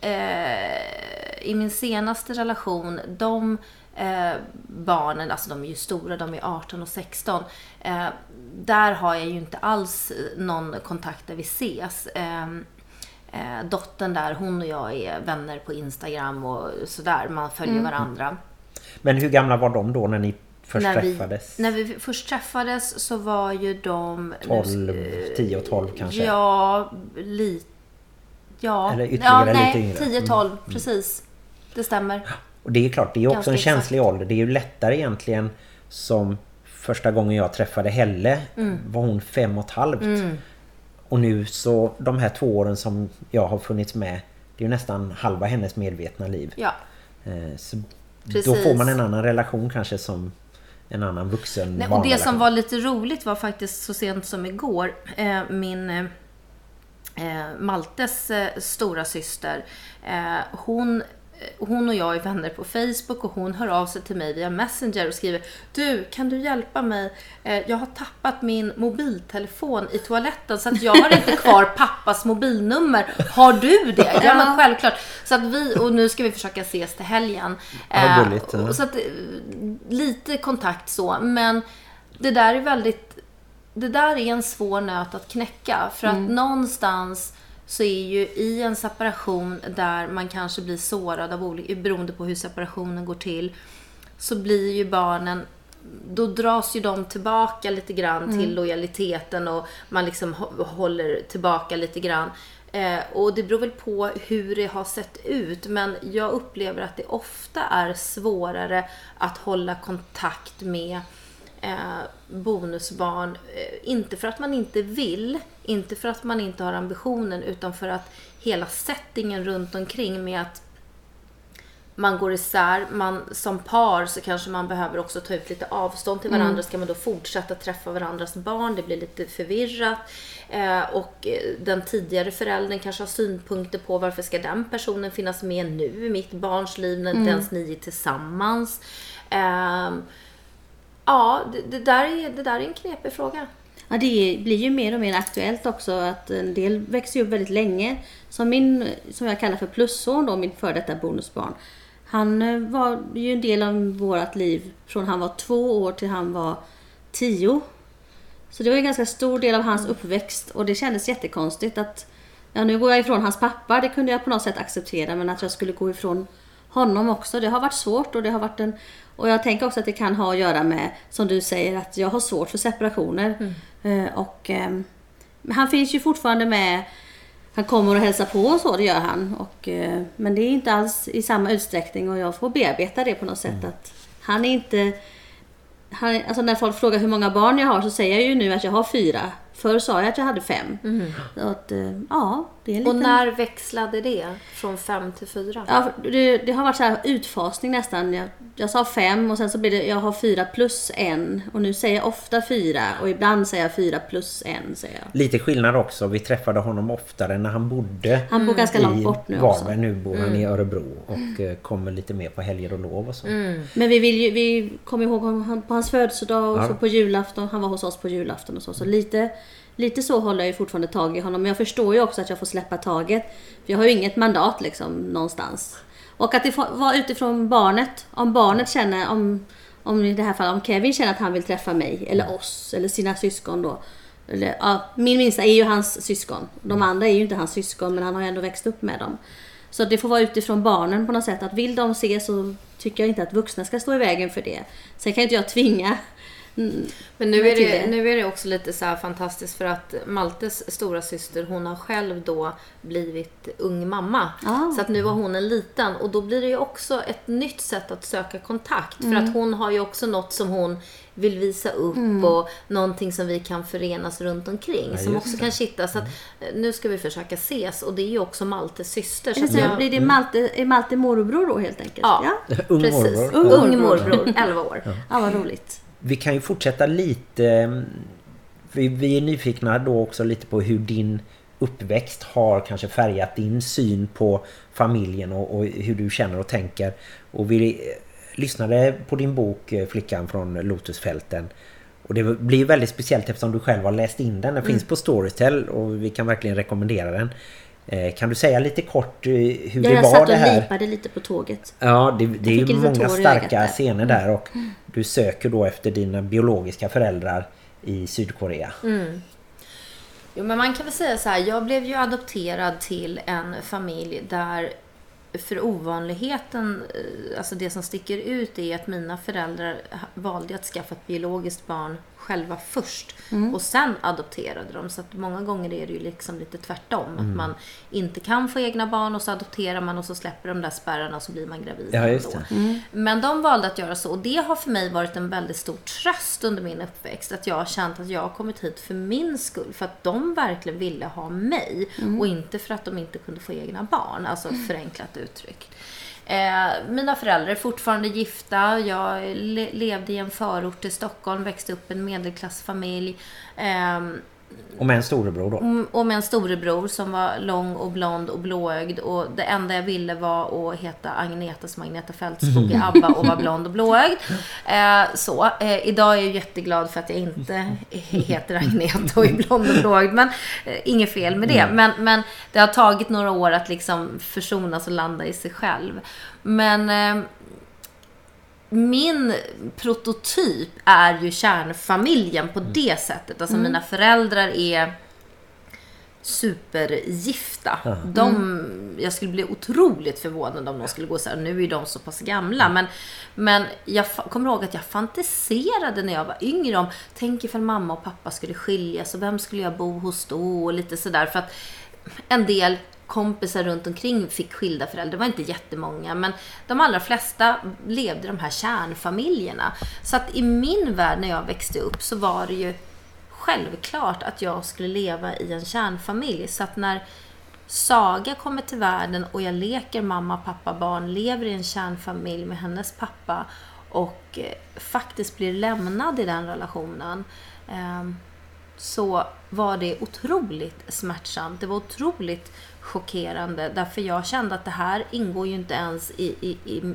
eh, i min senaste relation, de eh, barnen, alltså de är ju stora, de är 18 och 16. Eh, där har jag ju inte alls någon kontakt där vi ses. Ehm, Eh, dottern där, hon och jag är vänner på Instagram och sådär, man följer varandra. Men hur gamla var de då när ni först När vi, träffades? när vi först träffades så var ju de... 12, eh, 10 och 12 kanske? Ja, lite... Ja, Eller ytterligare ja, nej, lite yngre. 10-12, precis. Det stämmer. Och det är klart, det är också Ganska en exakt. känslig ålder. Det är ju lättare egentligen som första gången jag träffade Helle Mm. var hon fem och ett halvt. Och nu så de här två åren som jag har funnits med det är ju nästan halva hennes medvetna liv. Ja. Eh, Så då Precis. får man en annan relation kanske som en annan vuxen Nej, och det som var lite roligt var faktiskt så sent som igår, eh, min eh, Maltes eh, stora syster, eh, hon hon och jag är vänner på Facebook och hon hör av sig till mig via Messenger och skriver Du, kan du hjälpa mig? Eh, jag har tappat min mobiltelefon i toaletten så att jag har inte [laughs] kvar pappas mobilnummer. Har du det? Ja, men självklart. Så att vi, och nu ska vi försöka ses till helgen. Ja, Eh, ja. och Så att, eh, lite kontakt så, men det där är väldigt det där är en svår nöt att knäcka. För att någonstans så är ju i en separation där man kanske blir sårad av olika, beroende på hur separationen går till, så blir ju barnen då dras ju de tillbaka lite grann till lojaliteten och man liksom hå- håller tillbaka lite grann. Eh, och det beror väl på hur det har sett ut. Men jag upplever att det ofta är svårare att hålla kontakt med eh, bonusbarn. Eh, inte för att man inte vill, inte för att man inte har ambitionen, utan för att hela settingen runt omkring med att man går isär, man, som par så kanske man behöver också ta ut lite avstånd till varandra. Ska man då fortsätta träffa varandras barn? Det blir lite förvirrat. Eh, och eh, den tidigare föräldern kanske har synpunkter på varför ska den personen finnas med nu i mitt barns liv när inte ens ni är tillsammans. Ehm, ja, det, det, där är, det där är en knepig fråga. Ja, det blir ju mer och mer aktuellt också att en del växer upp väldigt länge. Som min, som jag kallar för plusson då, min före detta bonusbarn. Han eh, var ju en del av vårt liv från han var två år till han var tio. Så det var en ganska stor del av hans uppväxt och det kändes jättekonstigt att ja, nu går jag ifrån hans pappa, det kunde jag på något sätt acceptera, men att jag skulle gå ifrån honom också, det har varit svårt och det har varit en och jag tänker också att det kan ha att göra med, som du säger, att jag har svårt för separationer. Eh, och ehm, men han finns ju fortfarande med han kommer och hälsar på och så, det gör han. Och, eh, men det är inte alls i samma utsträckning och jag får bearbeta det på något sätt. Att han är inte... Han, alltså när folk frågar hur många barn jag har så säger jag ju nu att jag har fyra. Förr sa jag att jag hade fem. Så att, eh, ja, det är en Och liten... när växlade det från fem till fyra? Ja, det, det har varit så här utfasning nästan. Jag, jag sa fem och sen så blir det, jag har fyra plus en. Och nu säger jag ofta fyra och ibland säger jag fyra plus en. Säger jag. Lite skillnad också. Vi träffade honom oftare när han bodde Han bor ganska långt bort nu också. Varberg. Nu bor han i Örebro och eh, kommer lite mer på helger och lov och så. Men vi, vill ju, vi kommer ihåg honom på hans födelsedag och Ja. så på julafton. Han var hos oss på julafton och så. Så lite, lite så håller jag ju fortfarande tag i honom. Men jag förstår ju också att jag får släppa taget. För jag har ju inget mandat liksom någonstans. Och att det får vara utifrån barnet. Om barnet känner, om, om i det här fallet, om Kevin känner att han vill träffa mig eller oss eller sina syskon då. Eller, ja, min minsta är ju hans syskon. De andra är ju inte hans syskon men han har ju ändå växt upp med dem. Så det får vara utifrån barnen på något sätt. Att vill de se så tycker jag inte att vuxna ska stå i vägen för det. Sen kan inte jag tvinga. Mm, Men nu är, det, nu är det också lite så här fantastiskt för att Maltes stora syster hon har själv då blivit ung mamma. Ah. Så att nu har hon en liten och då blir det ju också ett nytt sätt att söka kontakt. Mm. För att hon har ju också något som hon vill visa upp Mm. och någonting som vi kan förenas runt omkring. som just också det. kan kitta. Så att eh, nu ska vi försöka ses och det är ju också Maltes syster. Så så jag, blir det Malte, är Malte morbror då helt enkelt? Ja. ja. [laughs] Ung precis. morbror. Ung Ung morbror. morbror, 11 år. Ja, vad roligt. Vi kan ju fortsätta lite... mm, Vi, vi är nyfikna då också lite på hur din uppväxt har kanske färgat din syn på familjen och, och hur du känner och tänker. Och vi eh, lyssnade på din bok eh, Flickan från Lotusfälten. Och det blir väldigt speciellt eftersom du själv har läst in den. Den finns på Storytel och vi kan verkligen rekommendera den. Eh, Kan du säga lite kort eh, hur Ja, det jag var satt det och här? lipade lite på tåget. Ja, det, det är ju många starka scener där och du söker då efter dina biologiska föräldrar i Sydkorea. Jo, men man kan väl säga så här. Jag blev ju adopterad till en familj där för ovanligheten, eh, alltså det som sticker ut är att mina föräldrar valde att skaffa ett biologiskt barn själva först och sen adopterade de. Så att många gånger är det ju liksom lite tvärtom. Att man inte kan få egna barn och så adopterar man och så släpper de där spärrarna och så blir man gravid. Ja, just det. Men de valde att göra så och det har för mig varit en väldigt stor tröst under min uppväxt. Att jag har känt att jag har kommit hit för min skull. För att de verkligen ville ha mig och inte för att de inte kunde få egna barn. Alltså förenklat uttryckt. Eh, mina föräldrar är fortfarande gifta. Jag le- levde i en förort till Stockholm, växte upp i en medelklassfamilj. Eh, och med en storebror då? Mm, Och med en storebror som var lång och blond och blåögd. Och det enda jag ville var att heta Agneta som Agneta Fältskog i ABBA och vara blond och blåögd. [laughs] Eh, så. Eh, idag är jag jätteglad för att jag inte [laughs] heter Agneta och är blond och blåögd. Men eh, inget fel med det. Men, men det har tagit några år att liksom försonas och landa i sig själv. Men eh, min prototyp är ju kärnfamiljen på det sättet. Alltså mina föräldrar är supergifta. De, jag skulle bli otroligt förvånad om de skulle gå så här. Nu är de så pass gamla. Men, men jag kommer ihåg att jag fantiserade när jag var yngre om, tänk ifall mamma och pappa skulle skiljas och vem skulle jag bo hos då? Och lite sådär. För att en del kompisar runt omkring fick skilda föräldrar. Det var inte jättemånga, men de allra flesta levde i de här kärnfamiljerna. Så att i min värld när jag växte upp så var det ju självklart att jag skulle leva i en kärnfamilj. Så att när Saga kommer till världen och jag leker mamma, pappa, barn, lever i en kärnfamilj med hennes pappa och eh, faktiskt blir lämnad i den relationen. Ehm, så var det otroligt smärtsamt. Det var otroligt chockerande därför jag kände att det här ingår ju inte ens i, i, i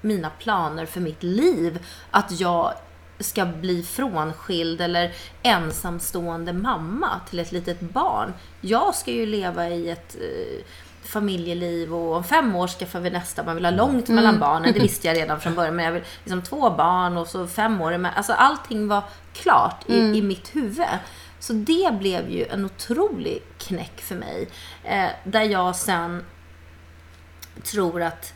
mina planer för mitt liv. Att jag ska bli frånskild eller ensamstående mamma till ett litet barn. Jag ska ju leva i ett eh, familjeliv och om fem år skaffar vi nästa. Man vill ha långt mellan barnen. Det [laughs] visste jag redan från början. Men jag vill liksom två barn och så fem år. Alltså allting var klart i, i mitt huvud. Så det blev ju en otrolig knäck för mig. Eh, där jag sen tror att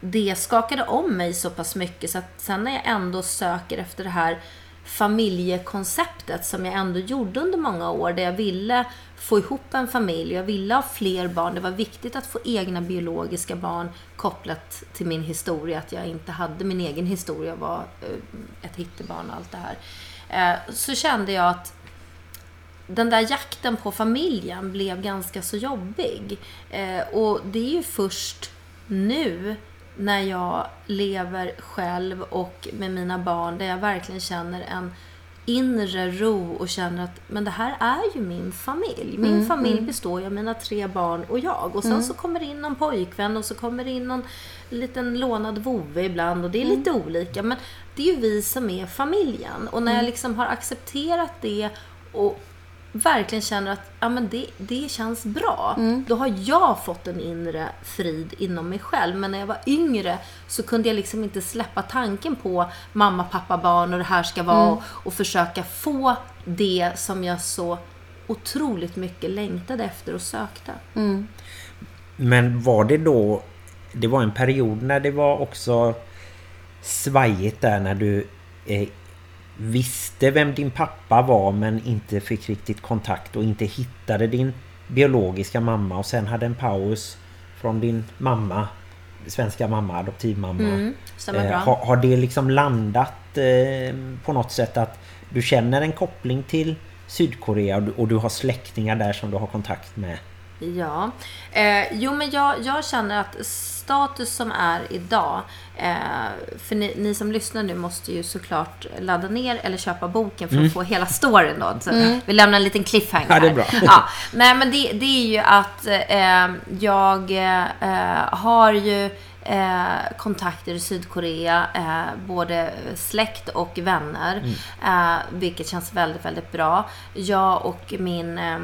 det skakade om mig så pass mycket så att sen när jag ändå söker efter det här familjekonceptet som jag ändå gjorde under många år där jag ville få ihop en familj, jag ville ha fler barn, det var viktigt att få egna biologiska barn kopplat till min historia, att jag inte hade min egen historia, var eh, ett hittebarn och allt det här. Eh, så kände jag att den där jakten på familjen blev ganska så jobbig. Eh, och det är ju först nu när jag lever själv och med mina barn där jag verkligen känner en inre ro och känner att men det här är ju min familj. Min familj består ju av mina tre barn och jag. Och sen så kommer det in någon pojkvän och så kommer det in någon liten lånad vovve ibland och det är lite olika. Men det är ju vi som är familjen. Och när jag liksom har accepterat det och verkligen känner att ja, men det, det känns bra. Då har jag fått en inre frid inom mig själv. Men när jag var yngre så kunde jag liksom inte släppa tanken på mamma, pappa, barn och det här ska vara och, och försöka få det som jag så otroligt mycket längtade efter och sökte. Men var det då... Det var en period när det var också svajigt där när du eh, visste vem din pappa var men inte fick riktigt kontakt och inte hittade din biologiska mamma och sen hade en paus från din mamma, svenska mamma, adoptivmamma. Mm, bra. har, har det liksom landat eh, på något sätt att du känner en koppling till Sydkorea och du, och du har släktingar där som du har kontakt med? Ja. Eh, jo, men jag, jag känner att status som är idag, eh, för ni, ni som lyssnar nu måste ju såklart ladda ner eller köpa boken för att få hela storyn då. Så Vi lämnar en liten cliffhanger Ja, det är här. bra. Ja, nej, men det, det är ju att eh, jag eh, har ju eh, kontakter i Sydkorea, eh, både släkt och vänner, eh, vilket känns väldigt, väldigt bra. Jag och min eh,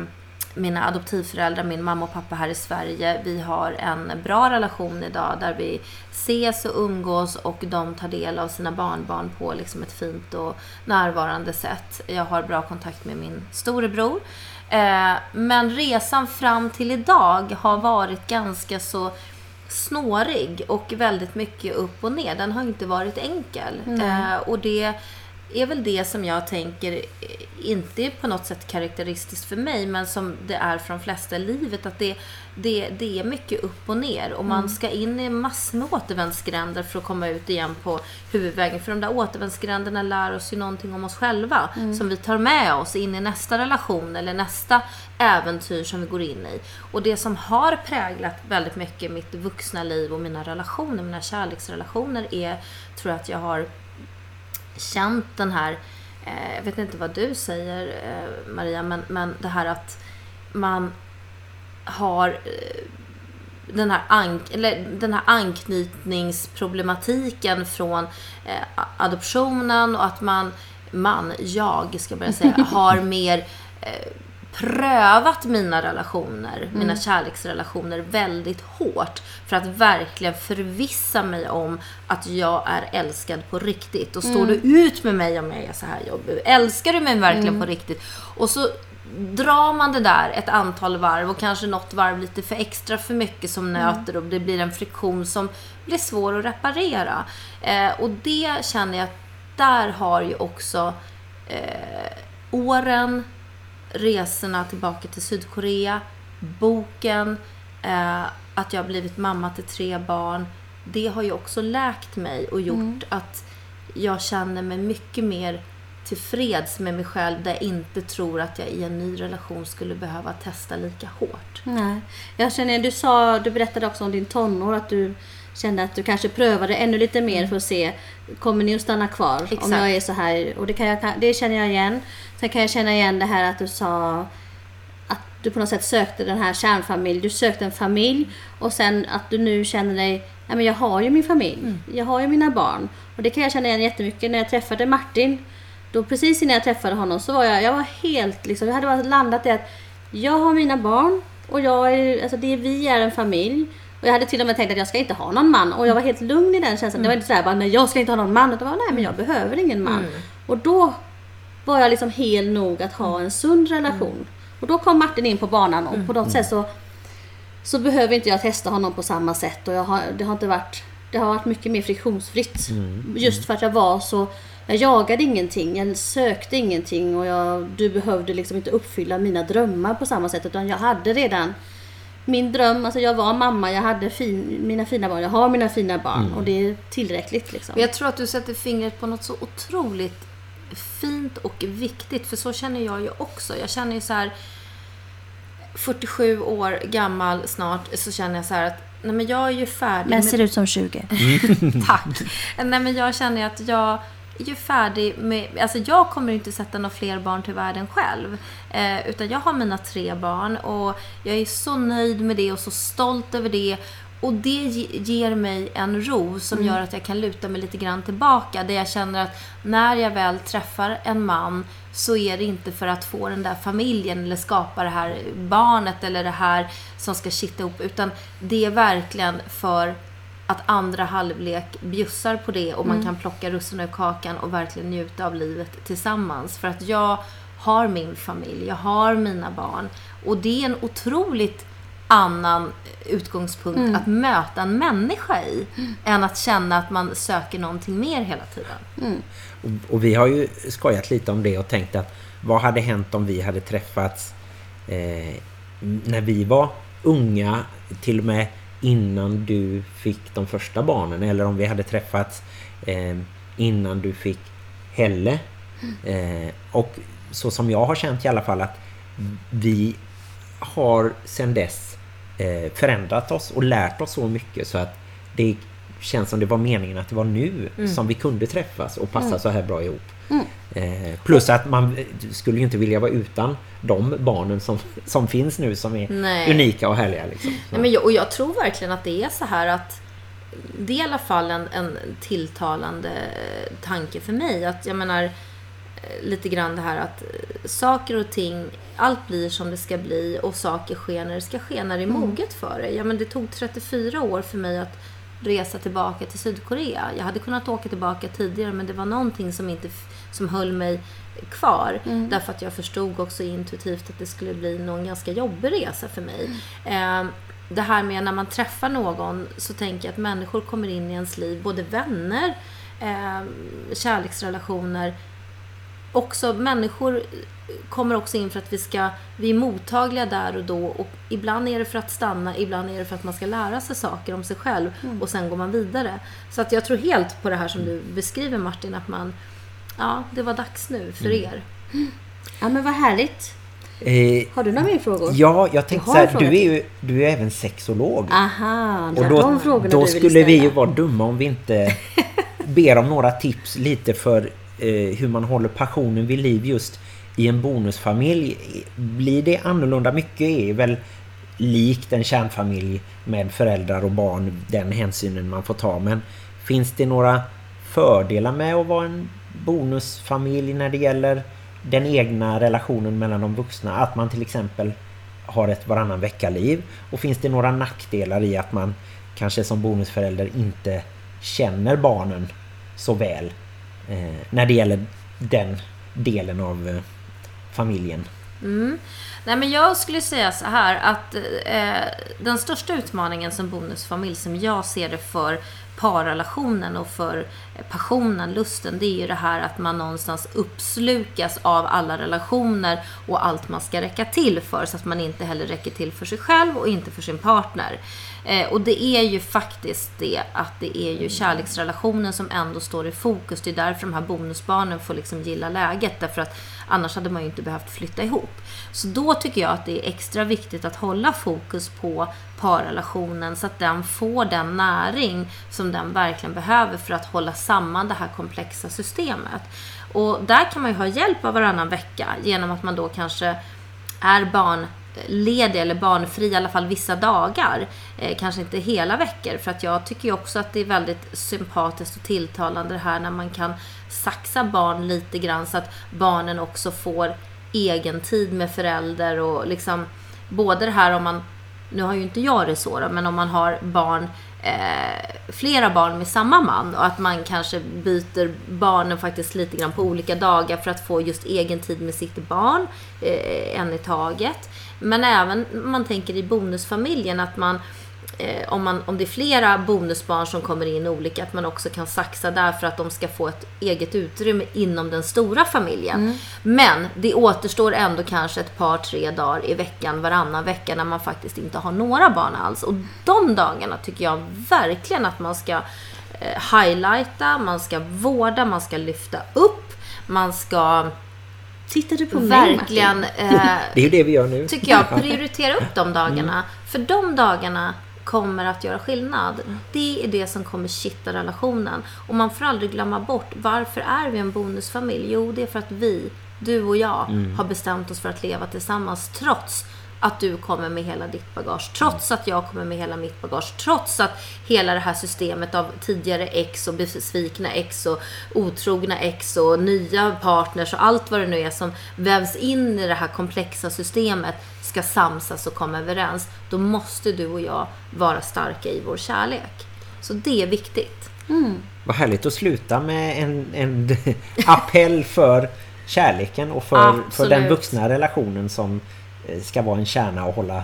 mina adoptivföräldrar, min mamma och pappa här i Sverige, vi har en bra relation idag där vi ses och umgås och de tar del av sina barnbarn på liksom ett fint och närvarande sätt. Jag har bra kontakt med min storebror. Eh, men resan fram till idag har varit ganska så snårig och väldigt mycket upp och ner. Den har inte varit enkel. Eh, och det är väl det som jag tänker eh, inte är på något sätt karaktäristiskt för mig, men som det är för de flesta i livet. Att det, det, det är mycket upp och ner och man ska in i massor med återvändsgränder för att komma ut igen på huvudvägen. För de där återvändsgränderna lär oss ju någonting om oss själva som vi tar med oss in i nästa relation eller nästa äventyr som vi går in i. Och det som har präglat väldigt mycket mitt vuxna liv och mina relationer, mina kärleksrelationer är, tror jag att jag har känt den här eh, jag vet inte vad du säger eh, Maria, men, men det här att man har eh, den här, ank eller den här anknytningsproblematiken från adoptionen och att man, man, jag ska börja säga, [laughs] har mer prövat mina relationer, mina kärleksrelationer väldigt hårt för att verkligen förvissa mig om att jag är älskad på riktigt. Och står du ut med mig om jag är så här jobbig? Älskar du mig verkligen på riktigt? Och så drar man det där ett antal varv och kanske något varv lite för extra för mycket som nöter och det blir en friktion som blir svår att reparera. Eh, och det känner jag att där har ju också eh, åren, resorna tillbaka till Sydkorea, boken, eh, att jag har blivit mamma till tre barn. Det har ju också läkt mig och gjort att jag känner mig mycket mer tillfreds med mig själv där jag inte tror att jag i en ny relation skulle behöva testa lika hårt. Nej. Jag känner, du sa, du berättade också om din tonår att du kände att du kanske prövade ännu lite mer för att se, kommer ni att stanna kvar? Om Exakt. jag är så här, och det, kan jag, det känner jag igen. Sen kan jag känna igen det här att du sa att du på något sätt sökte den här kärnfamilj. Du sökte en familj och sen att du nu känner dig, nej men jag har ju min familj. Jag har ju mina barn. Och det kan jag känna igen jättemycket. När jag träffade Martin, då precis innan jag träffade honom så var jag, jag var helt liksom, jag hade landat i att jag har mina barn och jag är, alltså det, vi är en familj. Och jag hade till och med tänkt att jag ska inte ha någon man. Och jag var helt lugn i den känslan. Det var inte sådär bara, nej jag ska inte ha någon man. Utan bara, nej men jag behöver ingen man. Och då var jag liksom hel nog att ha en sund relation. Och då kom Martin in på banan och på något sätt så, så behöver inte jag testa honom på samma sätt. Och jag har, det har inte varit, det har varit mycket mer friktionsfritt. Just för att jag var så, jag jagade ingenting, jag sökte ingenting och jag, du behövde liksom inte uppfylla mina drömmar på samma sätt. Utan jag hade redan min dröm, alltså jag var mamma, jag hade fin, mina fina barn, jag har mina fina barn och det är tillräckligt liksom. Jag tror att du sätter fingret på något så otroligt fint och viktigt. För så känner jag ju också. Jag känner ju så här 47 år gammal snart så känner jag så här att nej men jag är ju färdig Men med ser ut som 20. [laughs] Tack. Nej, men jag känner att jag ju färdig med... Alltså jag kommer inte sätta några fler barn till världen själv. Eh, utan jag har mina tre barn och jag är så nöjd med det och så stolt över det. Och det ge- ger mig en ro som gör att jag kan luta mig lite grann tillbaka. Där jag känner att när jag väl träffar en man så är det inte för att få den där familjen eller skapa det här barnet eller det här som ska kitta ihop. Utan det är verkligen för att andra halvlek bjussar på det och man kan plocka russinen ur kakan och verkligen njuta av livet tillsammans. För att jag har min familj, jag har mina barn. Och det är en otroligt annan utgångspunkt att möta en människa i. Än att känna att man söker någonting mer hela tiden. Och, och vi har ju skojat lite om det och tänkt att vad hade hänt om vi hade träffats eh, när vi var unga, till och med innan du fick de första barnen eller om vi hade träffats eh, innan du fick Helle. Eh, och så som jag har känt i alla fall att vi har sedan dess eh, förändrat oss och lärt oss så mycket så att det känns som det var meningen att det var nu som vi kunde träffas och passa så här bra ihop. Eh, plus att man eh, skulle ju inte vilja vara utan de barnen som, som finns nu som är Nej. unika och härliga. Liksom. Nej, men jag, och jag tror verkligen att det är så här att det är i alla fall en, en tilltalande tanke för mig. Att jag menar eh, lite grann det här att eh, saker och ting, allt blir som det ska bli och saker sker när det ska ske, när det är moget för det. Ja, men det tog 34 år för mig att resa tillbaka till Sydkorea. Jag hade kunnat åka tillbaka tidigare men det var någonting som, inte, som höll mig kvar. Därför att jag förstod också intuitivt att det skulle bli någon ganska jobbig resa för mig. Eh, det här med när man träffar någon så tänker jag att människor kommer in i ens liv, både vänner, eh, kärleksrelationer, också människor kommer också in för att vi ska, vi är mottagliga där och då och ibland är det för att stanna, ibland är det för att man ska lära sig saker om sig själv och sen går man vidare. Så att jag tror helt på det här som du beskriver Martin, att man, ja, det var dags nu för er. Ja men vad härligt. Eh, Har du några mer frågor? ja, jag tänkte så här, du är ju du är även sexolog. Aha, Och då, de frågorna då skulle vi ju vara dumma om vi inte [laughs] ber om några tips lite för Eh, hur man håller passionen vid liv just i en bonusfamilj. Blir det annorlunda mycket är väl likt en kärnfamilj med föräldrar och barn, den hänsynen man får ta. Men finns det några fördelar med att vara en bonusfamilj när det gäller den egna relationen mellan de vuxna? Att man till exempel har ett varannan vecka-liv. Och finns det några nackdelar i att man kanske som bonusförälder inte känner barnen så väl Eh, när det gäller den delen av eh, familjen? Mm. Nej, men jag skulle säga så här att eh, den största utmaningen som bonusfamilj som jag ser det för parrelationen och för passionen, lusten, det är ju det här att man någonstans uppslukas av alla relationer och allt man ska räcka till för så att man inte heller räcker till för sig själv och inte för sin partner. Eh, och det är ju faktiskt det att det är ju kärleksrelationen som ändå står i fokus. Det är därför de här bonusbarnen får liksom gilla läget. Därför att annars hade man ju inte behövt flytta ihop. Så då tycker jag att det är extra viktigt att hålla fokus på parrelationen så att den får den näring som den verkligen behöver för att hålla samman det här komplexa systemet. Och där kan man ju ha hjälp av varannan vecka genom att man då kanske är barn ledig eller barnfri i alla fall vissa dagar. Eh, kanske inte hela veckor för att jag tycker ju också att det är väldigt sympatiskt och tilltalande det här när man kan saxa barn lite grann så att barnen också får egen tid med förälder och liksom både det här om man nu har ju inte jag det så då, men om man har barn eh, flera barn med samma man och att man kanske byter barnen faktiskt lite grann på olika dagar för att få just egen tid med sitt barn, eh, en i taget. Men även man tänker i bonusfamiljen att man eh, om, man, om det är flera bonusbarn som kommer in olika, att man också kan saxa där för att de ska få ett eget utrymme inom den stora familjen. Mm. Men det återstår ändå kanske ett par, tre dagar i veckan, varannan vecka, när man faktiskt inte har några barn alls. Och de dagarna tycker jag verkligen att man ska eh, highlighta, man ska vårda, man ska lyfta upp, man ska Tittar du på mig Verkligen. [laughs] Eh, det är ju det vi gör nu. Tycker jag. Prioritera upp de dagarna. Mm. För de dagarna kommer att göra skillnad. Det är det som kommer kitta relationen. Och man får aldrig glömma bort, varför är vi en bonusfamilj? Jo, det är för att vi, du och jag, mm. har bestämt oss för att leva tillsammans trots att du kommer med hela ditt bagage, trots att jag kommer med hela mitt bagage, trots att hela det här systemet av tidigare ex och besvikna ex och otrogna ex och nya partners och allt vad det nu är som vävs in i det här komplexa systemet ska samsas och komma överens. Då måste du och jag vara starka i vår kärlek. Så det är viktigt. Mm. Vad härligt att sluta med en, en [laughs] appell för kärleken och för, för den vuxna relationen som Eh, ska vara en kärna och hålla,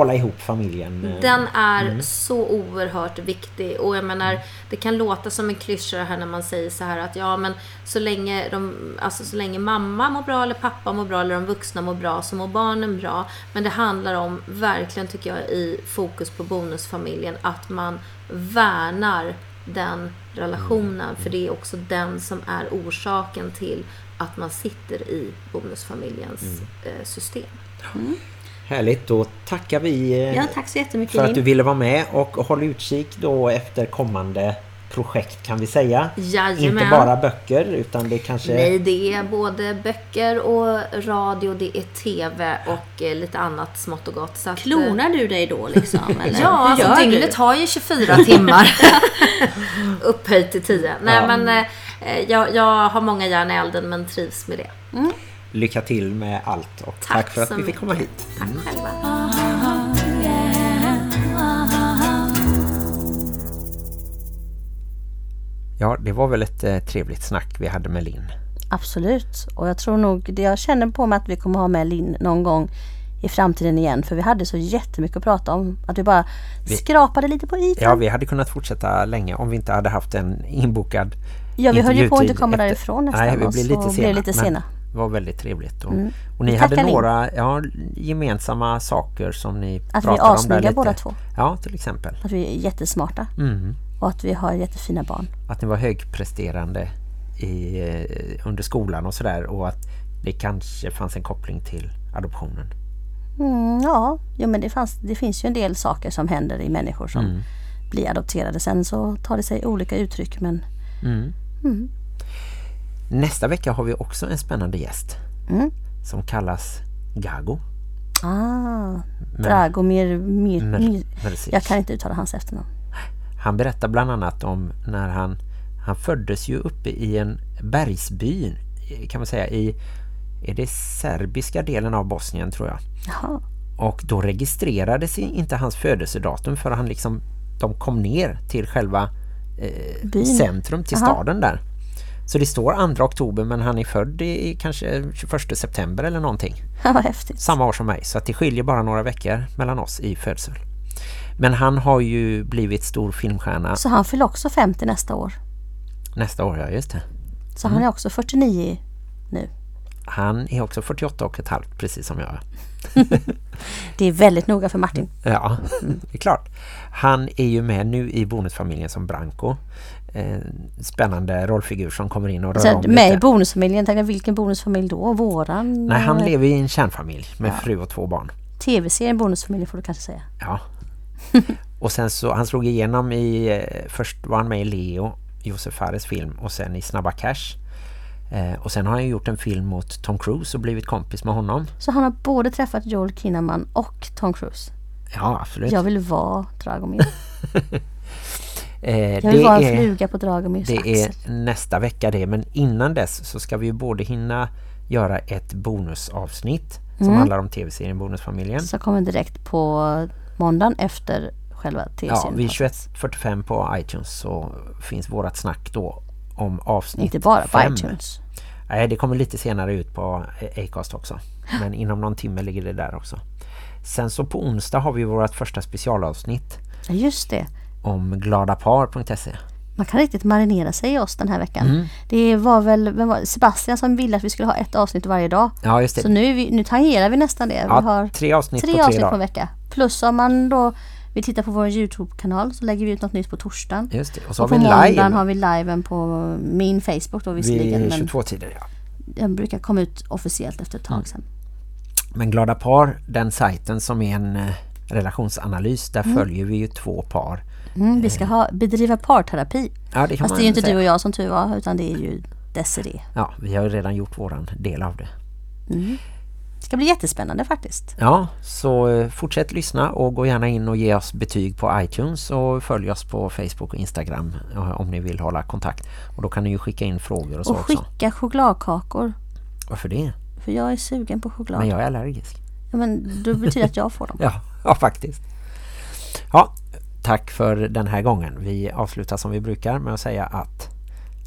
hålla ihop familjen. Eh. Den är mm. så oerhört viktig. Och jag menar, det kan låta som en klyscha här när man säger så här att ja men så länge, de, alltså, så länge mamma mår bra eller pappa mår bra eller de vuxna mår bra så mår barnen bra. Men det handlar om, verkligen tycker jag, i fokus på bonusfamiljen att man värnar den relationen. För det är också den som är orsaken till att man sitter i bonusfamiljens mm. Eh, system. Mm. Härligt, då tackar vi eh, ja, tack så jättemycket för att du ville vara med och håll utkik då efter kommande projekt kan vi säga. Jajamän. Inte bara böcker utan det kanske... Nej, det är både böcker och radio, det är tv och eh, lite annat smått och gott. Så att, Klonar du dig då liksom? [laughs] Eller? ja, alltså dygnet har ju 24 timmar [laughs] upphöjt till 10. Nej, ja. men eh, jag, jag har många järn i elden men trivs med det. Mm lycka till med allt och tack, tack för att vi fick komma hit. Tack mm. själva. Ja, det var väl ett eh, trevligt snack vi hade med Linn. Absolut, och jag tror nog, det jag känner på mig att vi kommer ha med Linn någon gång i framtiden igen. För vi hade så jättemycket att prata om. Att vi bara vi, skrapade lite på ytan. Ja, vi hade kunnat fortsätta länge om vi inte hade haft en inbokad Ja, vi höll ju på att inte komma efter. därifrån nästan. Nej, vi blev lite sena. Blev lite sena var väldigt trevligt. Och, mm. och ni hade några ja, gemensamma saker som ni att pratade om. Att vi är asnygga båda två. Ja, till exempel. Att vi är jättesmarta. Mm. Och att vi har jättefina barn. Att ni var högpresterande i, eh, under skolan och sådär. Och att det kanske fanns en koppling till adoptionen. Mm, ja, jo, men det, fanns, det finns ju en del saker som händer i människor som mm. blir adopterade. Sen så tar det sig olika uttryck. Men, mm. mm. Nästa vecka har vi också en spännande gäst Mm. som kallas Gago. Ah, Dragomir Mir, Mer- Mir. Jag kan inte uttala hans efternamn. Han berättar bland annat om när han han föddes ju uppe i en bergsby kan man säga i är det serbiska delen av Bosnien tror jag. Jaha. Och då registrerades inte hans födelsedatum för han liksom de kom ner till själva eh, centrum till Aha. staden där. Så det står 2 oktober men han är född i, kanske 21 september eller någonting. [laughs] Ja, vad häftigt. Samma år som mig. Så att det skiljer bara några veckor mellan oss i födsel. Men han har ju blivit stor filmstjärna Så han fyller också 50 nästa år. nästa år, ja just det. Så Mm. han är också 49 nu. Han är också 48 och ett halvt, precis som jag. [laughs] Det är väldigt noga för Martin. Ja, det är klart. Han är ju med nu i bonusfamiljen som Branko. Eh, spännande rollfigur som kommer in och rör Så om med i lite. bonusfamiljen, tänk vilken bonusfamilj då? Våran? Nej, han eh, lever i en kärnfamilj med fru och två barn. Tv-serien bonusfamiljen får du kanske säga. Ja. [laughs] och sen så, han slog igenom i, eh, först var han med i Leo, Josef Fares film, och sen i Snabba Cash. Eh, och sen har han gjort en film mot Tom Cruise och blivit kompis med honom. Så han har både träffat Joel Kinnaman och Tom Cruise. Ja, absolut. Jag vill vara Dragomir. [laughs] eh, Jag vill vara en fluga på Dragomirs Det axel. är nästa vecka det, men innan dess så ska vi både hinna göra ett bonusavsnitt som Mm. handlar om tv-serien Bonusfamiljen. Så kommer direkt på måndagen efter själva Ja, tv-serien. vid 21.45 på iTunes så finns vårat snack då om avsnitt Inte bara på fem. iTunes. Nej, det kommer lite senare ut på Acast också. Men inom någon timme ligger det där också. Sen så på onsdag har vi vårt första specialavsnitt Ja, just det. Om gladapar.se. Man kan riktigt marinera sig i oss den här veckan. Mm. Det var väl var, Sebastian som ville att vi skulle ha ett avsnitt varje dag. Ja, just det. Så nu, vi, nu tangerar vi nästan det. ja, vi har tre avsnitt tre på tre avsnitt på dagar. en vecka. Plus om man då vill titta på vår Youtube-kanal så lägger vi ut något nytt på torsdagen. Just det. Och så Och har på vi en måndagen live har vi liven på min Facebook då visserligen. vid Men 22-tider. Ja. den brukar komma ut officiellt efter ett tag Mm. sedan. Men Glada Par, den sajten som är en eh, relationsanalys, där följer vi ju två par. Mm, vi ska ha, bedriva parterapi. Ja, det Fast det är ju inte säga. du och jag som tur var utan det är ju Desiree. Ja, vi har ju redan gjort våran del av det. Det ska bli jättespännande faktiskt. Ja, så eh, fortsätt lyssna och gå gärna in och ge oss betyg på iTunes och följ oss på Facebook och Instagram eh, om ni vill hålla kontakt. Och då kan ni ju skicka in frågor och så Och också. skicka chokladkakor. Varför det? För jag är sugen på choklad. Men jag är allergisk. Ja, men då betyder det att jag får dem. [laughs] Ja, ja faktiskt. Ja, tack för den här gången. Vi avslutar som vi brukar med att säga att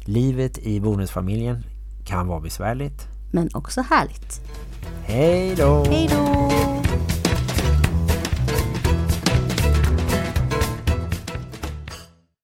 livet i bonusfamiljen kan vara besvärligt. Men också härligt. Hej då! Hej då!